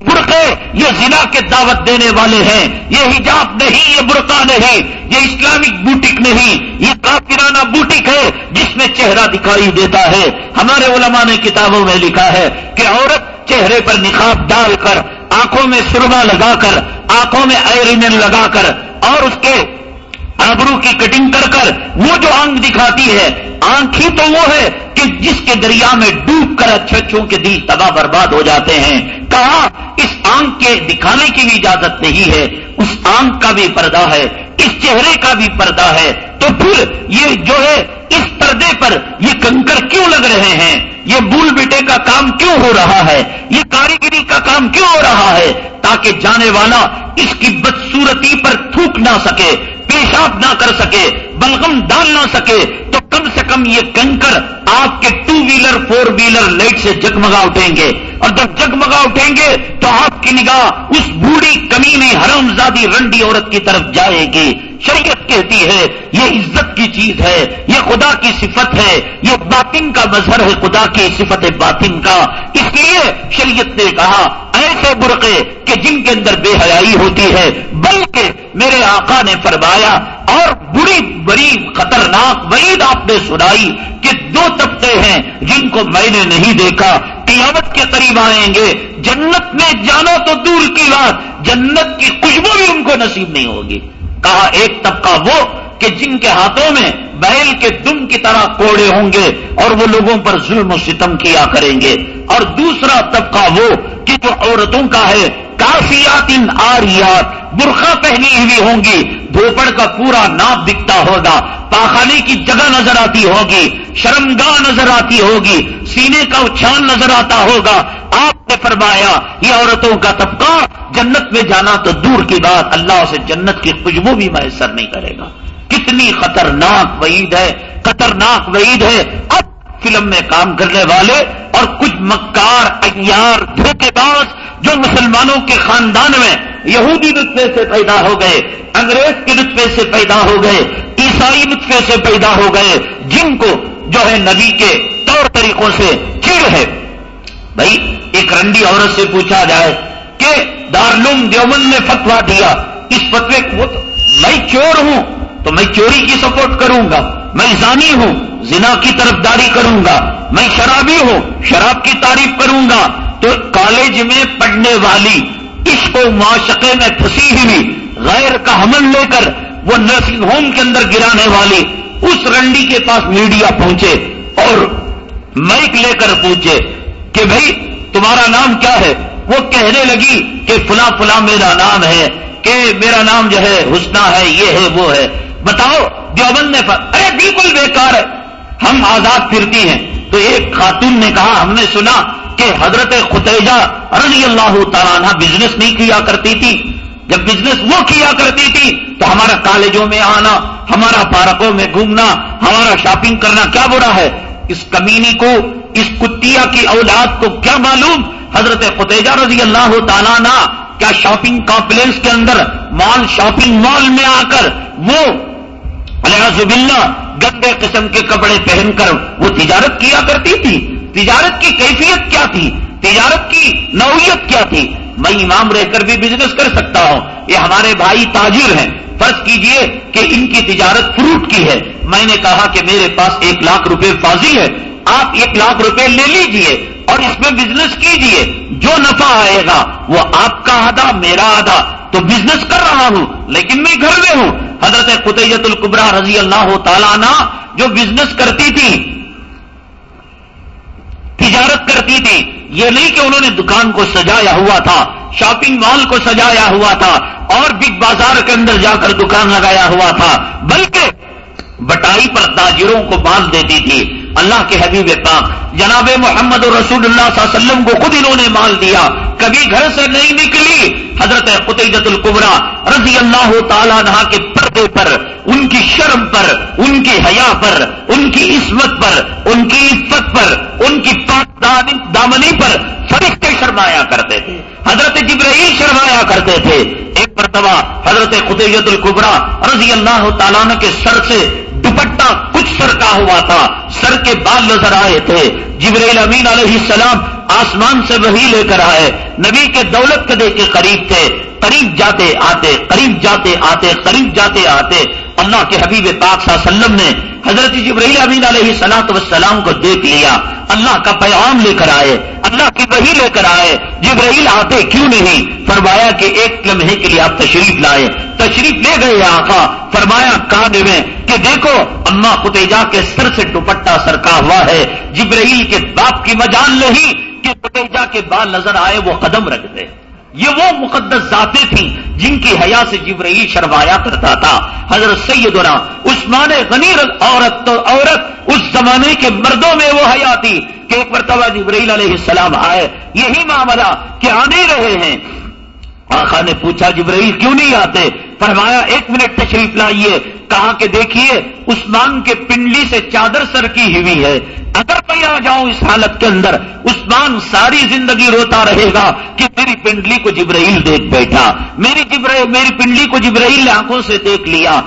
S1: برقے یہ ضلع کے دعوت دینے والے ہیں۔ یہ حجاب نہیں، یہ برقع نہیں، یہ اسلامک بوٹک نہیں۔ یہ کافرانہ بوٹک ہے جس میں چہرہ دکھائی دیتا ہے۔ ہمارے علماء نے کتابوں میں لکھا ہے کہ عورت چہرے پر نقاب ڈال کر، آنکھوں میں سرما لگا کر، آنکھوں میں ایرینل لگا کر اور اس کے آبرو کی کٹنگ کر کر وہ جو آنکھ دکھاتی ہے، آنکھ ہی تو وہ ہے کہ جس کے دریا میں ڈوب کر اچھے اچھوں کے دل تباہ برباد ہو جاتے ہیں۔ کہا، اس آنکھ کے دکھانے کی بھی اجازت نہیں ہے۔ اس آنکھ کا بھی پردہ ہے، اس چہرے کا بھی پردہ ہے۔ تو پھر یہ جو ہے، اس پردے پر یہ کنکر کیوں لگ رہے ہیں؟ یہ بول بیٹے کا کام کیوں ہو رہا ہے؟ یہ کاریگری کا کام کیوں ہو رہا ہے؟ تاکہ جانے والا اس کی بدسورتی پر تھوک نہ سکے۔ پیشاب نہ کر سکے، بلغم ڈال نہ سکے، تو کم سے کم یہ کنکر آپ کے two wheeler four wheeler light سے جگمگا اٹھیں گے۔ اور جب جگمگا اٹھیں گے تو آپ کی نگاہ اس بوڑھی کمی میں حرم زادی رنڈی عورت کی طرف جائے گی۔ شریعت کہتی ہے، یہ عزت کی چیز ہے، یہ خدا کی صفت ہے، یہ باطن کا مظہر ہے، خدا کی صفت باطن کا۔ اس لیے شریعت نے کہا، ایسے برقے کہ جن کے اندر بے حیائی ہوتی ہے، بلکہ میرے آقا نے فرمایا، اور بری بری خطرناک وعید آپ نے سنائی کہ دو طبقے ہیں جن کو میں نے نہیں دیکھا۔ قیامت کے قریب آئیں گے۔ جنت میں جانا تو دور کی بات، جنت کی خوشبو بھی ان کو نصیب نہیں ہوگی۔ کہا ایک طبقہ وہ کہ جن کے ہاتھوں میں بیل کے دم کی طرح کوڑے ہوں گے اور وہ لوگوں پر ظلم و ستم کیا کریں گے۔ اور دوسرا طبقہ وہ کہ جو عورتوں کا ہے کافیات ان آریات برخا پہنی ہوئی ہوں گی دھوپڑ کا پورا ناپ دکھتا ہوگا، پاخانے کی جگہ نظر آتی ہوگی، شرمگاہ نظر آتی ہوگی، سینے کا اچھان نظر آتا ہوگا۔ آپ نے فرمایا، یہ عورتوں کا طبقہ جنت میں جانا تو دور کی بات، اللہ سے جنت کی خوشبو بھی میسر نہیں کرے گا۔ کتنی خطرناک وعید ہے، خطرناک وعید ہے۔ اب فلم میں کام کرنے والے اور کچھ مکار ایار دھوکے باز جو مسلمانوں کے خاندان میں یہودی نطفے سے پیدا ہو گئے، انگریز کے نطفے سے پیدا ہو گئے، عیسائی نطفے سے پیدا ہو گئے، جن کو جو ہے نبی کے طور طریقوں سے چڑ ہے۔ بھائی، ایک رنڈی عورت سے پوچھا جائے کہ دارلوم دیومن نے فتوا دیا، اس فتوے کو میں چور ہوں، تو میں چوری کی سپورٹ کروں گا، میں زانی ہوں، زنا کی طرف داری کروں گا، میں شرابی ہوں، شراب کی تعریف کروں گا۔ تو کالج میں پڑھنے والی اس کو معاشقے میں پھنسی ہوئی غیر کا حمل لے کر وہ نرسنگ ہوم کے اندر گرانے والی اس رنڈی کے پاس میڈیا پہنچے اور مائک لے کر پوچھے کہ بھائی تمہارا نام کیا ہے؟ وہ کہنے لگی کہ فلاں فلاں میرا نام ہے، کہ میرا نام جو ہے حسنا ہے، یہ ہے، وہ ہے۔ بتاؤ، دیوبند نے ارے بالکل بیکار ہے۔ ہم آزاد پھرتی ہیں۔ تو ایک خاتون نے کہا، ہم نے سنا کہ حضرت خطیجہ رضی اللہ تعالیٰ بزنس نہیں کیا کرتی تھی۔ جب بزنس وہ کیا کرتی تھی تو ہمارا کالجوں میں آنا، ہمارا پارکوں میں گھومنا، ہمارا شاپنگ کرنا کیا برا ہے؟ اس کمینی کو، اس کتیا کی اولاد کو کیا معلوم؟ حضرت فتیجہ رضی اللہ تعالیٰ نا کیا شاپنگ کمپلیکس کے اندر، مال شاپنگ مال میں آ کر وہ الحاظ اللہ گندے قسم کے کپڑے پہن کر وہ تجارت کیا کرتی تھی؟ تجارت کی کیفیت کیا تھی؟ تجارت کی نوعیت کیا تھی؟ میں امام رہ کر بھی بزنس کر سکتا ہوں۔ یہ ہمارے بھائی تاجر ہیں۔ فرض کیجیے کہ ان کی تجارت فروٹ کی ہے۔ میں نے کہا کہ میرے پاس ایک لاکھ روپے فاضل ہے۔ آپ ایک لاکھ روپے لے لیجیے اور اس میں بزنس کیجیے۔ جو نفع آئے گا، وہ آپ کا آدھا، میرا آدھا۔ تو بزنس کر رہا ہوں، لیکن میں گھر میں ہوں۔ حضرت قطیت القبرا رضی اللہ تعالیٰ نا جو بزنس کرتی تھی تجارت کرتی تھی۔ یہ نہیں کہ انہوں نے دکان کو سجایا ہوا تھا، شاپنگ مال کو سجایا ہوا تھا اور بگ بازار کے اندر جا کر دکان لگایا ہوا تھا، بلکہ بٹائی پر تاجروں کو باندھ دیتی تھی۔ اللہ کے حبیب پاک، جناب محمد رسول اللہ صلی اللہ علیہ وسلم کو خود انہوں نے مال دیا۔ کبھی گھر سے نہیں نکلی۔ حضرت قطعت القبرا رضی اللہ تعالیٰ عنہ کے پردے پر، ان کی شرم پر، ان کی حیا پر، ان کی عصمت پر، ان کی عزت پر، ان کی پاک دامنی پر فرشتے شرمایا کرتے تھے۔ حضرت جبرائیل شرمایا کرتے تھے۔ ایک مرتبہ حضرت قطعت القبرا رضی اللہ تعالیٰ کے سر سے دوپٹہ کچھ سر کا ہوا تھا۔ سر کے بال نظر آئے تھے۔ جبریل امین علیہ السلام آسمان سے وہی لے کر آئے۔ نبی کے دولت قدے کے قریب تھے۔ قریب جاتے آتے، قریب جاتے آتے، قریب جاتے آتے۔ اللہ کے حبیب پاک صلی اللہ علیہ وسلم نے حضرت جبرائیل امین علیہ سلاط وسلام کو دیکھ لیا۔ اللہ کا پیغام لے کر آئے، اللہ کی وہی لے کر آئے۔ جبرائیل آتے کیوں نہیں؟ فرمایا کہ ایک لمحے کے لیے آپ تشریف لائے تشریف لے گئے آقا فرمایا کہا میں کہ دیکھو، اما خطیجہ کے سر سے دوپٹہ سرکا ہوا ہے۔ جبرائیل کے باپ کی مجال نہیں کہ خطیجہ کے بال نظر آئے، وہ قدم رکھ دے۔ یہ وہ مقدس ذاتیں تھیں جن کی حیا سے جبرئی شرمایا کرتا تھا۔ حضرت سیدنا عثمان غنی عورت تو عورت اس زمانے کے مردوں میں وہ حیا تھی کہ ایک مرتبہ جبرائیل علیہ السلام آئے۔ یہی معاملہ کہ آنے رہے ہیں۔ آخا نے پوچھا، جبرائیل کیوں نہیں آتے؟ فرمایا، ایک منٹ تشریف لائیے۔ کہا کہ دیکھیے، عثمان کے پنڈلی سے چادر سر کی ہوئی ہے۔ اگر میں آ جاؤں اس حالت کے اندر، عثمان ساری زندگی روتا رہے گا کہ میری پنڈلی کو جبرائیل دیکھ بیٹھا۔ میری جبرائیل میری پنڈلی کو جبرائیل نے آنکھوں سے دیکھ لیا۔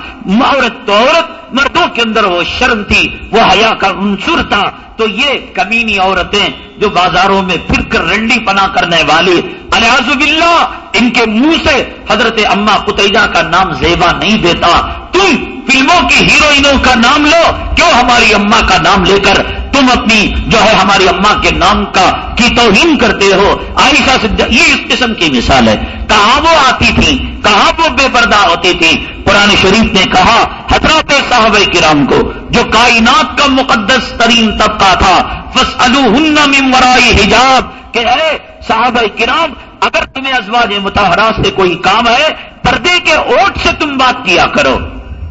S1: عورت تو عورت مردوں کے اندر وہ شرم تھی، وہ حیا کا عنصر تھا۔ تو یہ کمینی عورتیں جو بازاروں میں پھر کر رنڈی پنا کرنے والی الحاظ باللہ، ان کے منہ سے حضرت اما کتیجہ کا نام زیبا نہیں دیتا۔ تم فلموں کی ہیروئنوں کا نام لو، کیوں ہماری اما کا نام لے کر تم اپنی جو ہے ہماری اما کے نام کا کی توہین کرتے ہو۔ عائشہ سے یہ اس قسم کی مثال ہے۔ کہاں وہ آتی تھی؟ کہاں وہ بے پردہ ہوتی تھی؟ قرآن شریف نے کہا حضرات صاحب کرام کو، جو کائنات کا مقدس ترین طبقہ تھا بس المرائی حجاب، کہ اے صاحب کرام، اگر تمہیں ازواج متحرات سے کوئی کام ہے، پردے کے اوٹ سے تم بات کیا کرو۔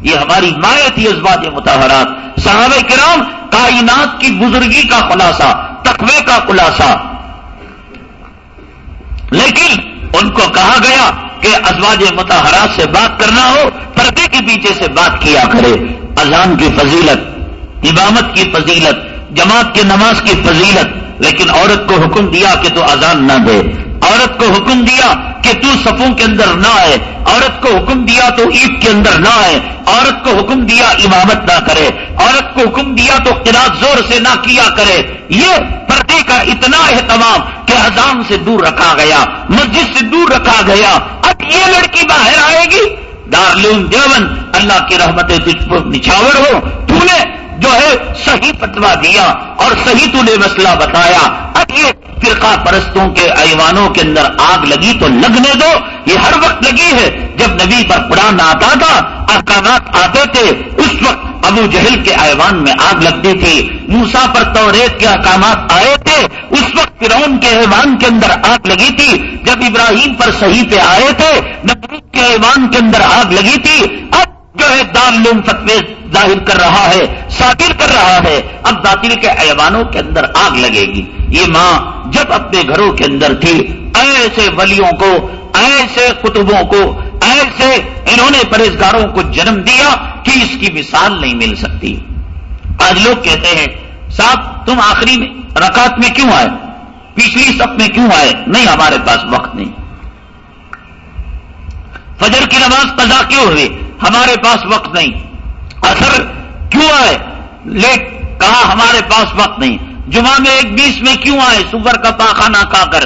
S1: یہ ہماری مائیں تھی ازواج متحرات صحابہ کرام کائنات کی بزرگی کا خلاصہ، تقوی کا خلاصہ۔ لیکن ان کو کہا گیا کہ ازواج متحرات سے بات کرنا ہو، پردے کے پیچھے سے بات کیا کرے۔ اذان کی فضیلت، امامت کی فضیلت، جماعت کی نماز کی فضیلت، لیکن عورت کو حکم دیا کہ تو اذان نہ دے۔ عورت کو حکم دیا کہ تو صفوں کے اندر نہ آئے، عورت کو حکم دیا تو عید کے اندر نہ آئے، عورت کو حکم دیا امامت نہ کرے، عورت کو حکم دیا تو قرآن زور سے نہ کیا کرے۔ یہ پردے کا اتنا اہتمام کہ اذان سے دور رکھا گیا، مسجد سے دور رکھا گیا۔ اب یہ لڑکی باہر آئے گی۔ دارلون دیون اللہ کی رحمت تجھ پر نچھاور ہو، تو نے جو ہے صحیح فتوا دیا اور صحیح تو نے مسئلہ بتایا۔ اب یہ فرقہ پرستوں کے ایوانوں کے اندر آگ لگی تو لگنے دو۔ یہ ہر وقت لگی ہے۔ جب نبی پر قرآن آتا تھا، احکامات آتے تھے، اس وقت ابو جہل کے ایوان میں آگ لگتی تھی۔ موسا پر توریت کے احکامات آئے تھے۔ اس وقت فرعون کے ایوان کے اندر آگ لگی تھی۔ جب ابراہیم پر صحیح پہ آئے تھے نبی کے ایوان کے اندر آگ لگی تھی۔ اب جو ہے دارالعلوم فتوی ظاہر کر رہا ہے ساتر کر رہا ہے۔ اب باطل کے ایوانوں کے اندر آگ لگے گی۔ یہ ماں جب اپنے گھروں کے اندر تھی، ایسے ولیوں کو، ایسے کتبوں کو، ایسے انہوں نے پرہیزگاروں کو جنم دیا کہ اس کی مثال نہیں مل سکتی۔ آج لوگ کہتے ہیں، صاحب، تم آخری میں رکعت میں کیوں آئے؟ پچھلی سب میں کیوں آئے؟ نہیں، ہمارے پاس وقت نہیں۔ فجر کی نماز قضا کیوں ہوئی؟ ہمارے پاس وقت نہیں۔ اثر کیوں آئے؟ لیٹ کہا ہمارے پاس وقت نہیں۔ جمعہ میں ایک بیس میں کیوں آئے؟ سور کا پاخانہ کھا کر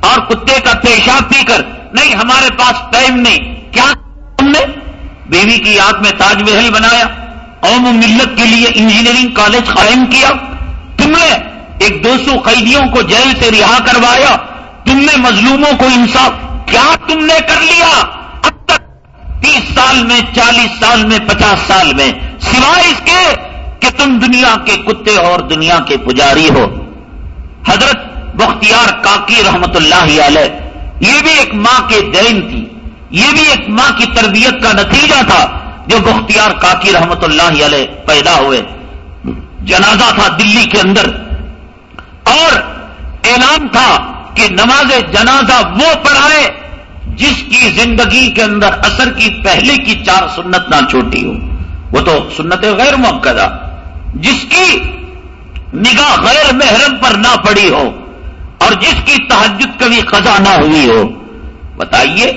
S1: اور کتے کا پیشاب پی کر۔ نہیں، ہمارے پاس ٹائم نہیں۔ کیا تم نے بیوی کی یاد میں تاج محل بنایا؟ قوم ملت کے لیے انجینئرنگ کالج قائم کیا؟ تم نے ایک دو سو قیدیوں کو جیل سے رہا کروایا؟ تم نے مظلوموں کو انصاف، کیا تم نے کر لیا؟ تیس سال میں، چالیس سال میں، پچاس سال میں۔ سوائے اس کے کہ تم دنیا کے کتے اور دنیا کے پجاری ہو۔ حضرت بختیار کاکی رحمت اللہ علیہ، یہ بھی ایک ماں کے دین تھی۔ یہ بھی ایک ماں کی تربیت کا نتیجہ تھا جو بختیار کاکی رحمت اللہ علیہ پیدا ہوئے۔ جنازہ تھا دلی کے اندر۔ اور اعلان تھا کہ نماز جنازہ وہ پڑھائے جس کی زندگی کے اندر اثر کی پہلے کی چار سنت نہ چھوٹی ہو وہ تو سنت غیر موقع جس کی نگاہ غیر محرم پر نہ پڑی ہو اور جس کی تحجد کبھی قضا نہ ہوئی ہو۔ بتائیے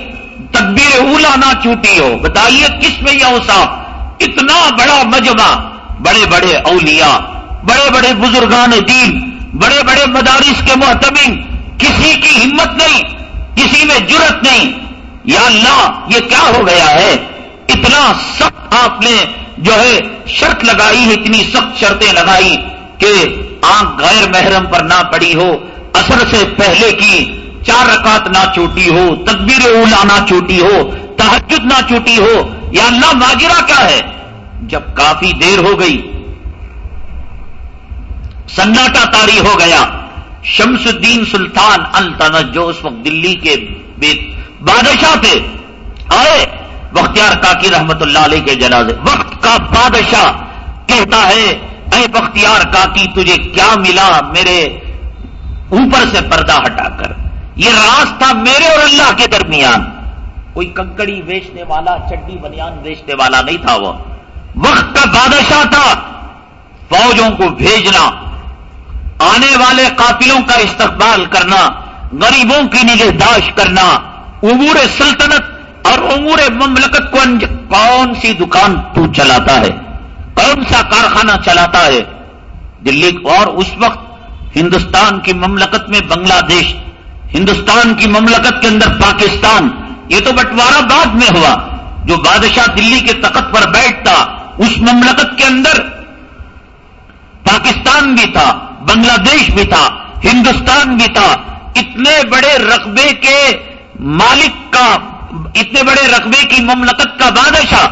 S1: تکبیر اولا نہ چھوٹی ہو۔ بتائیے، کس میں یہ اوساف اتنا بڑا مجمع، بڑے بڑے اولیاء، بڑے بڑے بزرگان دین، بڑے بڑے مدارس کے محتمین کسی کی ہمت نہیں۔ کسی میں جرت نہیں۔ یا اللہ یہ کیا ہو گیا ہے؟ اتنا سخت آپ نے جو ہے شرط لگائی، اتنی سخت شرطیں لگائی کہ آنکھ غیر محرم پر نہ پڑی ہو، اثر سے پہلے کی چار رکعت نہ چھوٹی ہو، تدبیر اولا نہ چھوٹی ہو تحجد نہ چھوٹی ہو، یا اللہ ماجرا کیا ہے؟ جب کافی دیر ہو گئی، سناٹا تاری ہو گیا۔ شمس الدین سلطان التنج جو اس وقت دلی کے بادشاہ تھے، آئے بختیار کاکی رحمت اللہ علیہ کے جنازے، وقت کا بادشاہ کہتا ہے، اے بختیار کاکی، تجھے کیا ملا؟ میرے اوپر سے پردہ ہٹا کر۔ یہ راز تھا میرے اور اللہ کے درمیان۔ کوئی کنکڑی بیچنے والا، چڈی بنیان بیچنے والا نہیں تھا وہ۔ وقت کا بادشاہ تھا۔ فوجوں کو بھیجنا۔ آنے والے قافلوں کا استقبال کرنا، غریبوں کی نگہداشت کرنا، امور سلطنت اور امور مملکت کو کون سی دکان تو چلاتا ہے؟ کون سا کارخانہ چلاتا ہے؟ دلی اور اس وقت ہندوستان کی مملکت میں بنگلہ دیش، ہندوستان کی مملکت کے اندر پاکستان، یہ تو بٹوارا بعد میں ہوا۔ جو بادشاہ دلی کے تخت پر بیٹھتا، اس مملکت کے اندر پاکستان بھی تھا۔ بنگلہ دیش بھی تھا، ہندوستان بھی تھا، اتنے بڑے رقبے کے مالک کا، اتنے بڑے رقبے کی مملکت کا بادشاہ،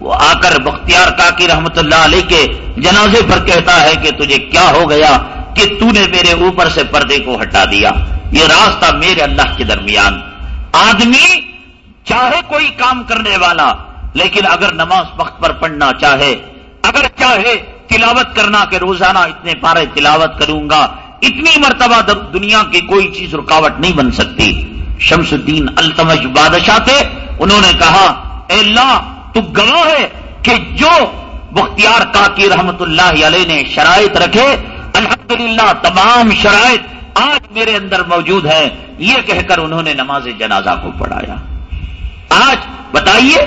S1: وہ آ کر بختیار کاکی رحمت اللہ علیہ کے جنازے پر کہتا ہے کہ تجھے کیا ہو گیا کہ تو نے میرے اوپر سے پردے کو ہٹا دیا۔ یہ راستہ میرے اللہ کے درمیان۔ آدمی چاہے کوئی کام کرنے والا، لیکن اگر نماز وقت پر پڑھنا چاہے، اگر چاہے تلاوت کرنا کہ روزانہ اتنے پارے تلاوت کروں گا، اتنی مرتبہ دنیا کی کوئی چیز رکاوٹ نہیں بن سکتی۔ شمس الدین التمش بادشاہ تھے، انہوں نے کہا، اے اللہ، تو گواہ ہے کہ جو بختیار کاکی رحمت اللہ علیہ نے شرائط رکھے، الحمدللہ تمام شرائط آج میرے اندر موجود ہے یہ کہہ کر انہوں نے نماز جنازہ کو پڑھایا۔ آج بتائیے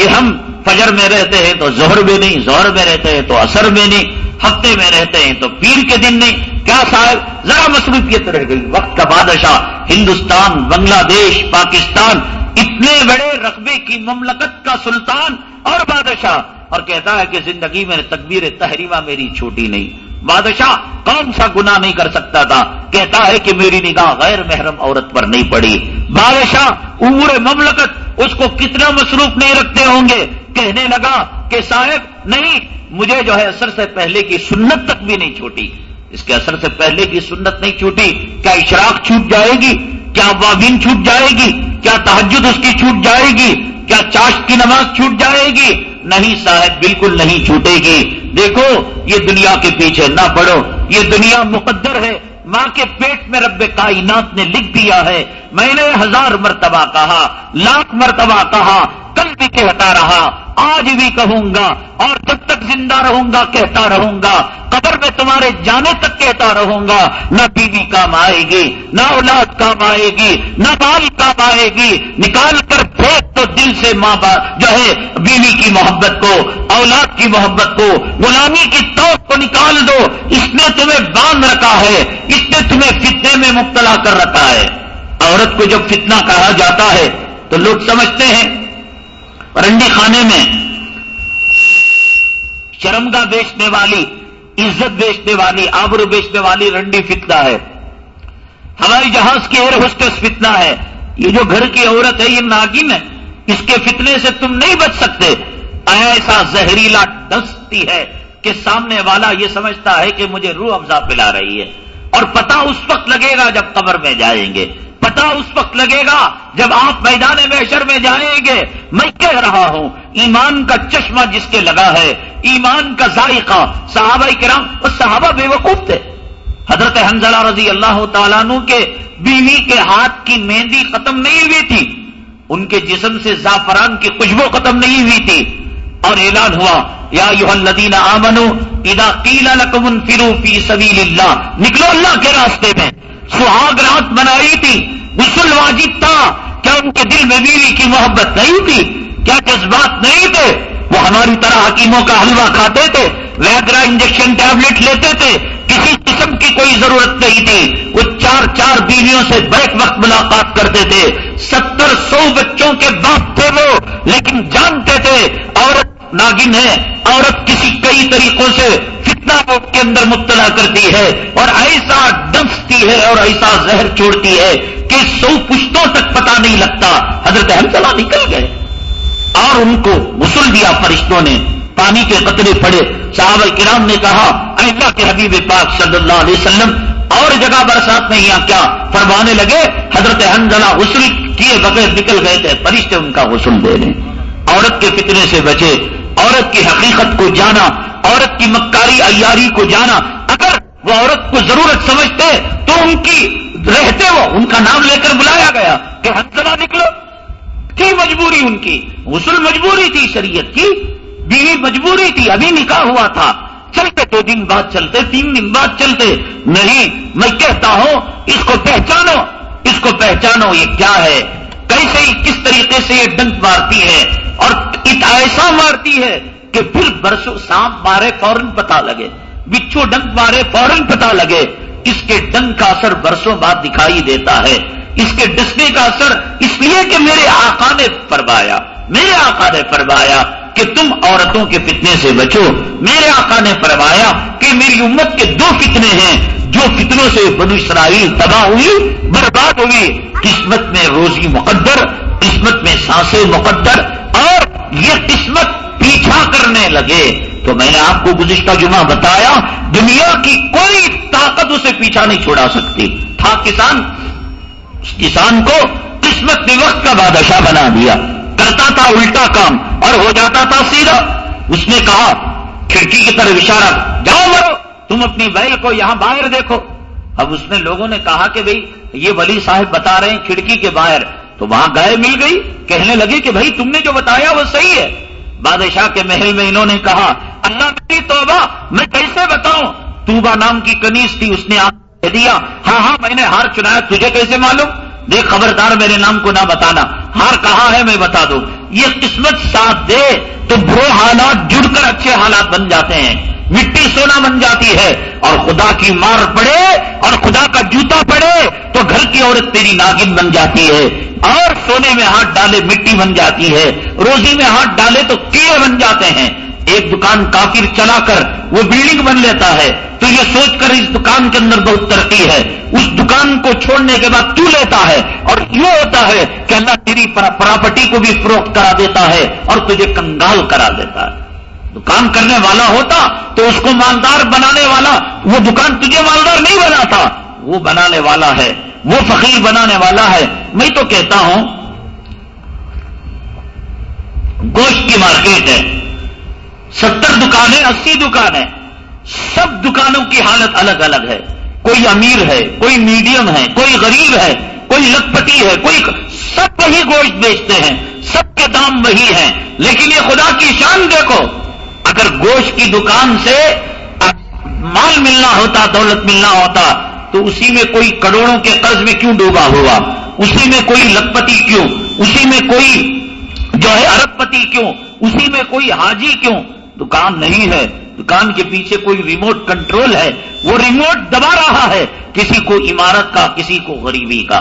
S1: کہ ہم فجر میں رہتے ہیں تو زہر میں نہیں زہر میں رہتے ہیں تو اثر میں نہیں، ہفتے میں رہتے ہیں تو پیر کے دن نہیں۔ کیا صاحب ذرا مصروفیت رہ گئی۔ وقت کا بادشاہ، ہندوستان، بنگلہ دیش، پاکستان، اتنے بڑے رقبے کی مملکت کا سلطان اور بادشاہ۔ اور کہتا ہے کہ زندگی میں تقبیر تحریمہ میری چھوٹی نہیں۔ بادشاہ، کون سا گنا نہیں کر سکتا تھا؟ کہتا ہے کہ میری نگاہ غیر محرم عورت پر نہیں پڑی۔ بادشاہ، امور مملکت اس کو کتنا مصروف نہیں رکھتے ہوں گے؟ کہنے لگا کہ صاحب، نہیں، مجھے جو ہے اثر سے پہلے کی سنت تک بھی نہیں چھوٹی۔ اس کے اثر سے پہلے کی سنت نہیں چھوٹی۔ کیا اشراق چھوٹ جائے گی؟ کیا وابین چھوٹ جائے گی؟ کیا تحجد اس کی چھوٹ جائے گی؟ کیا چاشت کی نماز چھوٹ جائے گی؟ نہیں صاحب، بالکل نہیں چھوٹے گی۔ دیکھو، یہ دنیا کے پیچھے نہ پڑو۔ یہ دنیا مقدر ہے۔ ماں کے پیٹ میں رب کائنات نے لکھ دیا ہے، میں نے ہزار مرتبہ کہا، لاکھ مرتبہ کہا بھی کہتا رہا۔ آج بھی کہوں گا اور جب تک زندہ رہوں گا کہتا رہوں گا۔ قبر میں تمہارے جانے تک کہتا رہوں گا۔ نہ بیوی کام آئے گی، نہ اولاد کام آئے گی، نہ بال کام آئے گی۔ نکال کر پھینک تو دل سے ماں باپ جو ہے، بیوی کی محبت کو، اولاد کی محبت کو، غلامی کی توق کو نکال دو۔ اس نے تمہیں باندھ رکھا ہے، اس نے تمہیں فتنے میں مبتلا کر رکھا ہے۔ عورت کو جب فتنہ کہا جاتا ہے تو لوگ سمجھتے ہیں رنڈی خانے میں شرمگا بیچنے والی، عزت بیچنے والی، آبرو بیچنے والی رنڈی فتنا ہے۔ ہوائی جہاز کی ایئر ہوسٹس فتنا ہے۔ یہ جو گھر کی عورت ہے، یہ ناگن ہے اس کے فتنے سے تم نہیں بچ سکتے۔ ایسا زہریلا ڈستی ہے کہ سامنے والا یہ سمجھتا ہے کہ مجھے روح افزا پلا رہی ہے۔ اور پتا اس وقت لگے گا جب قبر میں جائیں گے۔ پتا اس وقت لگے گا جب آپ میدان محشر میں جائیں گے۔ میں کہہ رہا ہوں، ایمان کا چشمہ جس کے لگا ہے، ایمان کا ذائقہ۔ صحابہ کرام اور صحابہ بے وقوف تھے۔ حضرت حنزلہ رضی اللہ تعالیٰ عنہ کے بیوی کے ہاتھ کی مہندی ختم نہیں ہوئی تھی۔ ان کے جسم سے زعفران کی خوشبو ختم نہیں ہوئی تھی۔ اور اعلان ہوا، یا یو آمنو ادا قیلا لکم فرو فی سبیل اللہ۔ نکلو اللہ کے راستے میں۔ سہاگ رات بنائی تھی، غسل واجب تھا، کیا ان کے دل میں بیوی کی محبت نہیں تھی؟ کیا جذبات نہیں تھے؟ وہ ہماری طرح حکیموں کا حلوہ کھاتے تھے، ویگرا انجیکشن ٹیبلٹ لیتے تھے، کسی قسم کی کوئی ضرورت نہیں تھی۔ وہ چار چار بیویوں سے بیک وقت ملاقات کرتے تھے۔ ستر سو بچوں کے باپ تھے وہ، لیکن جانتے تھے، عورت ناگن ہے، عورت کسی کئی طریقوں سے فتنا کے اندر مبتلا کرتی ہے اور ایسا ڈستی ہے اور ایسا زہر چھوڑتی ہے کہ سو پشتوں تک پتا نہیں لگتا۔ حضرت حمزلہ نکل گئے۔ اور ان کو غسل دیا فرشتوں نے۔ پانی کے قطرے پڑے صحابہ کرام نے کہا اللہ کے حبیب پاک صلی اللہ علیہ وسلم، اور جگہ برسات میں یہاں کیا فرمانے لگے؟ حضرت حنزلہ غسل کیے بغیر نکل گئے تھے، فرشتے ان کا غسل دے رہے ہیں عورت کے فتنے سے بچے، عورت کی حقیقت کو جانا، عورت کی مکاری ایاری کو جانا۔ اگر وہ عورت کو ضرورت سمجھتے تو ان کی رہتے وہ۔ ان کا نام لے کر بلایا گیا کہ حنزلہ نکلو۔ تھی مجبوری ان کی۔ غسل مجبوری تھی شریعت کی۔ بیوی مجبوری تھی۔ ابھی نکاح ہوا تھا۔ چلتے دو دن بعد چلتے، تین دن بعد چلتے۔ نہیں، میں کہتا ہوں، اس کو پہچانو۔ اس کو پہچانو، یہ کیا ہے؟ کیسے کس طریقے سے یہ ڈنک مارتی ہے اور ایسا مارتی ہے کہ پھر برسوں سانپ مارے فوراً پتا لگے، بچھو ڈنک مارے فوراً پتا لگے۔ اس کے ڈنک کا اثر برسوں بعد دکھائی دیتا ہے۔ اس کے ڈسنے کا اثر اس لیے کہ میرے آقا نے فرمایا، میرے آقا نے فرمایا کہ تم عورتوں کے فتنے سے بچو۔ میرے آقا نے فرمایا کہ میری امت کے دو فتنے ہیں، جو فتنوں سے بنو اسرائیل تباہ ہوئی، برباد ہوئی۔ قسمت میں روزی مقدر، قسمت میں سانسیں مقدر، اور یہ قسمت پیچھا کرنے لگے۔ تو میں نے آپ کو گزشتہ جمعہ بتایا، دنیا کی کوئی طاقت اسے پیچھا نہیں چھوڑا سکتی۔ تھا کسان کسان کو قسمت نے وقت کا بادشاہ بنا دیا۔ کرتا تھا الٹا کام اور ہو جاتا تھا سیدھا۔ اس نے کہا، کھڑکی کی طرف اشارہ، جاؤ مرو، تم اپنی بیل کو یہاں باہر دیکھو۔ اب اس نے لوگوں نے کہا کہ بھئی، یہ ولی صاحب بتا رہے ہیں کھڑکی کے باہر۔ تو وہاں گائے مل گئی، کہنے لگے کہ بھائی تم نے جو بتایا وہ صحیح ہے۔ بادشاہ کے محل میں انہوں نے کہا، اللہ میری توبہ، میں کیسے بتاؤں؟ توبا نام کی کنیز تھی، اس نے دیا۔ ہاں ہاں میں نے ہار چنایا، تجھے کیسے معلوم؟ دیکھ خبردار میرے نام کو نہ بتانا۔ ہار کہاں ہے میں بتا دوں۔ یہ قسمت ساتھ دے تو برو حالات جڑ کر اچھے حالات بن جاتے ہیں۔ مٹی سونا بن جاتی ہے اور خدا کی مار پڑے اور خدا کا جوتا پڑے تو گھر کی عورت تیری ناگن بن جاتی ہے۔ اور سونے میں ہاتھ ڈالے مٹی بن جاتی ہے۔ روزی میں ہاتھ ڈالے تو کیڑے بن جاتے ہیں۔ ایک دکان کافر چلا کر وہ بلڈنگ بن لیتا ہے تو یہ سوچ کر اس دکان کے اندر بہت ترقی ہے۔ اس دکان کو چھوڑنے کے بعد تو لیتا ہے؟ اور یہ ہوتا ہے کہ اللہ تیری پراپرٹی کو بھی فروخت کرا دیتا ہے اور تجھے کنگال کرا دیتا ہے۔ دکان کرنے والا ہوتا تو اس کو مالدار بنانے والا، وہ دکان تجھے مالدار نہیں بنا تھا وہ بنانے والا ہے، وہ فقیر بنانے والا ہے۔ میں تو کہتا ہوں، گوشت کی مارکیٹ ہے۔ ستر دکانیں، اسی دکانیں سب دکانوں کی حالت الگ الگ ہے۔ کوئی امیر ہے، کوئی میڈیم ہے، کوئی غریب ہے، کوئی لکھپتی ہے، کوئی سب وہی گوشت بیچتے ہیں۔ سب کے دام وہی ہیں۔ لیکن یہ خدا کی شان دیکھو، اگر گوشت کی دکان سے مال ملنا ہوتا، دولت ملنا ہوتا، تو اسی میں کوئی کروڑوں کے قرض میں کیوں ڈوبا ہوا؟ اسی میں کوئی لکھپتی کیوں؟ اسی میں کوئی جو ہے ارب پتی کیوں؟ اسی میں کوئی حاجی کیوں؟ دکان نہیں ہے، دکان کے پیچھے کوئی ریموٹ کنٹرول ہے، وہ ریموٹ دبا رہا ہے، کسی کو عمارت کا، کسی کو غریبی کا۔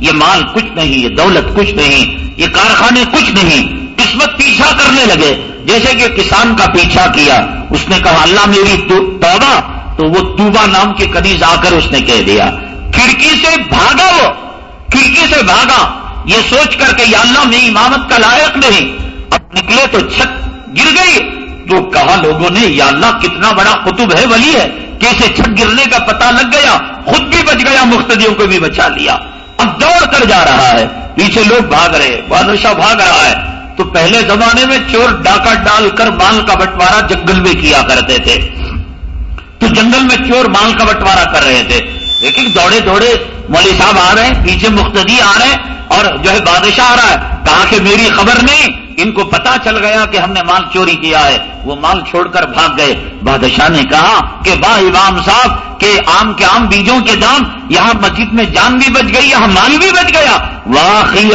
S1: یہ مال کچھ نہیں، یہ دولت کچھ نہیں، یہ کارخانے کچھ نہیں۔ قسمت پیچھا کرنے لگے، جیسے کہ کسان کا پیچھا کیا۔ اس نے کہا، اللہ میری توبہ۔ تو وہ توبا نام کے کنیز آ کر اس نے کہہ دیا۔ کھڑکی سے بھاگا وہ، کھڑکی سے بھاگا۔ یہ سوچ کر کہ یا اللہ میری امامت کا لائق نہیں۔ اب نکلے تو چھت گر گئی۔ جو کہا لوگوں نے، یا اللہ، کتنا بڑا قطب ہے ولی ہے کیسے چھت گرنے کا پتا لگ گیا، خود بھی بچ گیا مختدیوں کو بھی بچا لیا. اب دوڑ کر جا رہا ہے، پیچھے لوگ بھاگ رہے بادشاہ بھاگ رہا ہے۔ تو پہلے زمانے میں چور ڈاکہ ڈال کر مال کا بٹوارا جنگل میں کیا کرتے تھے۔ تو جنگل میں چور مال کا بٹوارا کر رہے تھے۔ لیکن دوڑے دوڑے مولوی صاحب آ رہے ہیں، پیچھے مختدی آ رہے ہیں اور جو ہے بادشاہ آ رہا ہے۔ کہا کہ میری خبر نہیں ان کو پتا چل گیا کہ ہم نے مال چوری کیا ہے۔ وہ مال چھوڑ کر بھاگ گئے۔ بادشاہ نے کہا کہ واہ امام صاحب، کہ آم کے آم بیجوں کے دام یہاں مسجد میں جان بھی بچ گئی، یہاں مال بھی بچ گیا۔ واقعی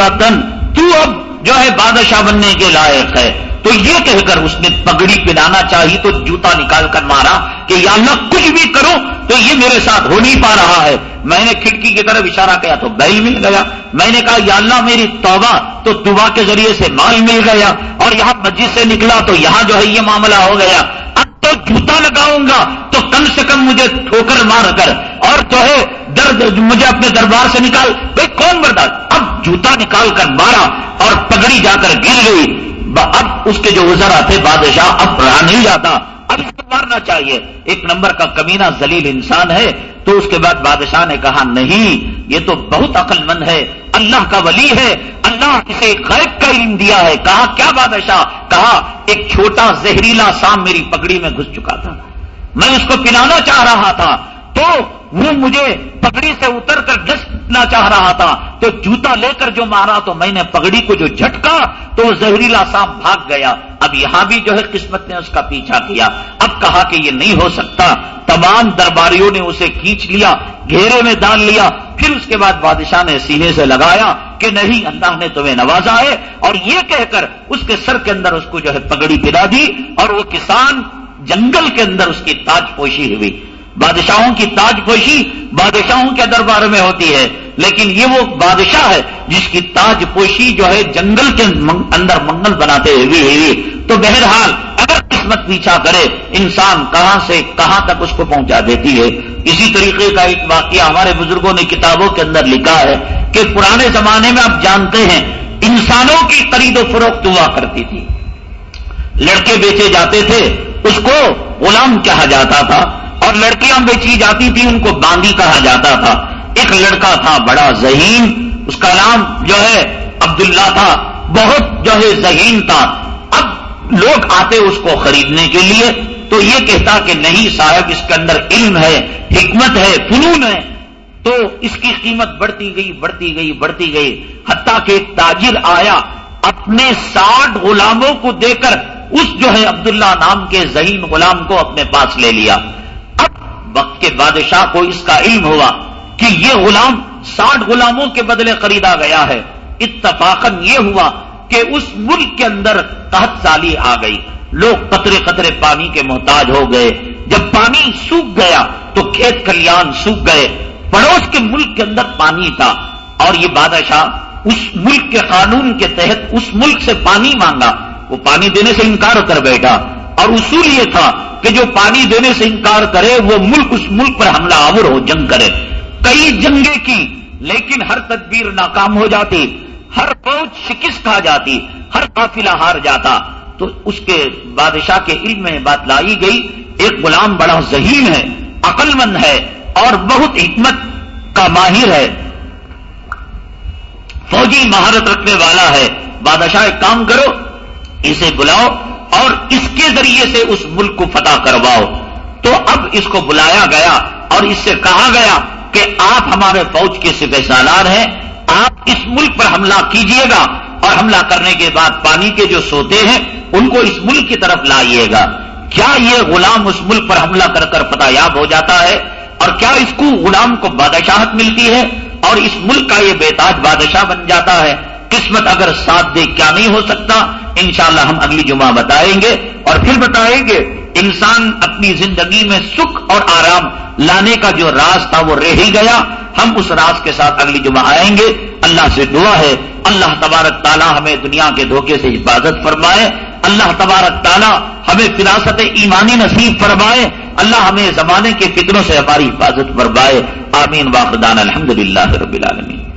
S1: تو اب جو ہے بادشاہ بننے کے لائق ہے۔ تو یہ کہہ کر اس نے پگڑی پلانا چاہی تو جوتا نکال کر مارا کہ یا اللہ کچھ بھی کرو تو یہ میرے ساتھ ہو نہیں پا رہا ہے۔ میں نے کھڑکی کی طرف اشارہ کیا تو بیل مل گیا۔ میں نے کہا، یا اللہ میری توبہ تو دعا کے ذریعے سے مال مل گیا اور یہاں مسجد سے نکلا تو یہاں جو ہے یہ معاملہ ہو گیا۔ اب تو جوتا لگاؤں گا تو کم سے کم مجھے ٹھوکر مار کر اور جو ہے درد مجھے اپنے دربار سے نکال۔ بھائی، کون برداشت؟ اب جوتا نکال کر مارا اور پگڑی جا کر گر گئی۔ اب اس کے جو وزرا تھے بادشاہ، اب رہا نہیں جاتا۔ اب اس کو مارنا چاہیے۔ ایک نمبر کا کمینہ زلیل انسان ہے۔ تو اس کے بعد بادشاہ نے کہا، نہیں، یہ تو بہت عقل مند ہے۔ اللہ کا ولی ہے۔ اللہ اسے غیب کا علم دیا ہے۔ کہا، کیا بادشاہ؟ کہا، ایک چھوٹا زہریلا سام میری پگڑی میں گھس چکا تھا۔ میں اس کو پلانا چاہ رہا تھا۔ تو وہ مجھے پگڑی سے اتر کر ڈسنا چاہ رہا تھا تو جوتا لے کر جو مارا تو میں نے پگڑی کو جو جھٹکا تو وہ زہریلا سانپ بھاگ گیا۔ اب یہاں بھی جو ہے قسمت نے اس کا پیچھا کیا۔ اب کہا کہ یہ نہیں ہو سکتا۔ تمام درباریوں نے اسے کھینچ لیا، گھیرے میں ڈال لیا، پھر اس کے بعد بادشاہ نے سینے سے لگایا کہ نہیں، اللہ نے تمہیں نوازا ہے۔ اور یہ کہہ کر اس کے سر کے اندر اس کو جو ہے پگڑی پلا دی اور وہ کسان جنگل کے اندر اس کی تاج پوشی ہوئی۔ بادشاہوں کی تاج پوشی بادشاہوں کے دربار میں ہوتی ہے۔ لیکن یہ وہ بادشاہ ہے جس کی تاج پوشی جو ہے جنگل کے اندر منگل بناتے ہوئے ہوئی تو بہرحال اگر قسمت پیچھا کرے، انسان کہاں سے کہاں تک اس کو پہنچا دیتی ہے؟ اسی طریقے کا ایک واقعہ ہمارے بزرگوں نے کتابوں کے اندر لکھا ہے کہ پرانے زمانے میں آپ جانتے ہیں، انسانوں کی خرید و فروخت ہوا کرتی تھی۔ لڑکے بیچے جاتے تھے، اس کو غلام کہا جاتا تھا۔ اور لڑکیاں بیچی جاتی تھی، ان کو باندی کہا جاتا تھا۔ ایک لڑکا تھا بڑا ذہین، اس کا نام جو ہے عبداللہ تھا۔ بہت جو ہے ذہین تھا۔ اب لوگ آتے اس کو خریدنے کے لیے، تو یہ کہتا کہ نہیں صاحب، اس کے اندر علم ہے، حکمت ہے، فنون ہے۔ تو اس کی قیمت بڑھتی گئی بڑھتی گئی بڑھتی گئی۔ حتیٰ کہ ایک تاجر آیا، اپنے ساٹھ غلاموں کو دے کر اس جو ہے عبداللہ نام کے ذہین غلام کو اپنے پاس لے لیا۔ وقت کے بادشاہ کو اس کا علم ہوا کہ یہ غلام ساٹھ غلاموں کے بدلے خریدا گیا ہے۔ اتفاقن یہ ہوا کہ اس ملک کے اندر تحت سالی آ گئی۔ لوگ قطرے قطرے پانی کے محتاج ہو گئے۔ جب پانی سوکھ گیا تو کھیت کلیان سوکھ گئے۔ پڑوس کے ملک کے اندر پانی تھا۔ اور یہ بادشاہ اس ملک کے قانون کے تحت اس ملک سے پانی مانگا۔ وہ پانی دینے سے انکار کر بیٹھا۔ اور اصول یہ تھا کہ جو پانی دینے سے انکار کرے، وہ ملک اس ملک پر حملہ آور ہو، جنگ کرے۔ کئی جنگیں کی، لیکن ہر تدبیر ناکام ہو جاتی۔ ہر فوج شکست کھا جاتی، ہر قافلہ ہار جاتا۔ تو اس کے بادشاہ کے علم میں بات لائی گئی، ایک غلام بڑا ذہین ہے عقل مند ہے، اور بہت حکمت کا ماہر ہے۔ فوجی مہارت رکھنے والا ہے۔ بادشاہ، ایک کام کرو، اسے بلاؤ۔ اور اس کے ذریعے سے اس ملک کو فتح کرواؤ۔ تو اب اس کو بلایا گیا اور اس سے کہا گیا کہ آپ ہمارے فوج کے سپہ سالار ہیں، آپ اس ملک پر حملہ کیجیے گا اور حملہ کرنے کے بعد پانی کے جو سوتے ہیں، ان کو اس ملک کی طرف لائیے گا۔ کیا یہ غلام اس ملک پر حملہ کر کر فتح یاب ہو جاتا ہے؟ اور کیا اس کو غلام کو بادشاہت ملتی ہے؟ اور اس ملک کا یہ بیتاج بادشاہ بن جاتا ہے۔ قسمت اگر ساتھ دے کیا نہیں ہو سکتا؟ انشاءاللہ ہم اگلی جمعہ بتائیں گے اور پھر بتائیں گے انسان اپنی زندگی میں سکھ اور آرام لانے کا جو راز تھا وہ رہ ہی گیا۔ ہم اس راز کے ساتھ اگلی جمعہ آئیں گے۔ اللہ سے دعا ہے۔ اللہ تبارک تعالیٰ ہمیں دنیا کے دھوکے سے حفاظت فرمائے۔ اللہ تبارک تعالیٰ ہمیں فراست ایمانی نصیب فرمائے۔ اللہ ہمیں زمانے کے فکروں سے ہماری حفاظت فرمائے۔ آمین۔ واخدان الحمد للہ رب العالمین۔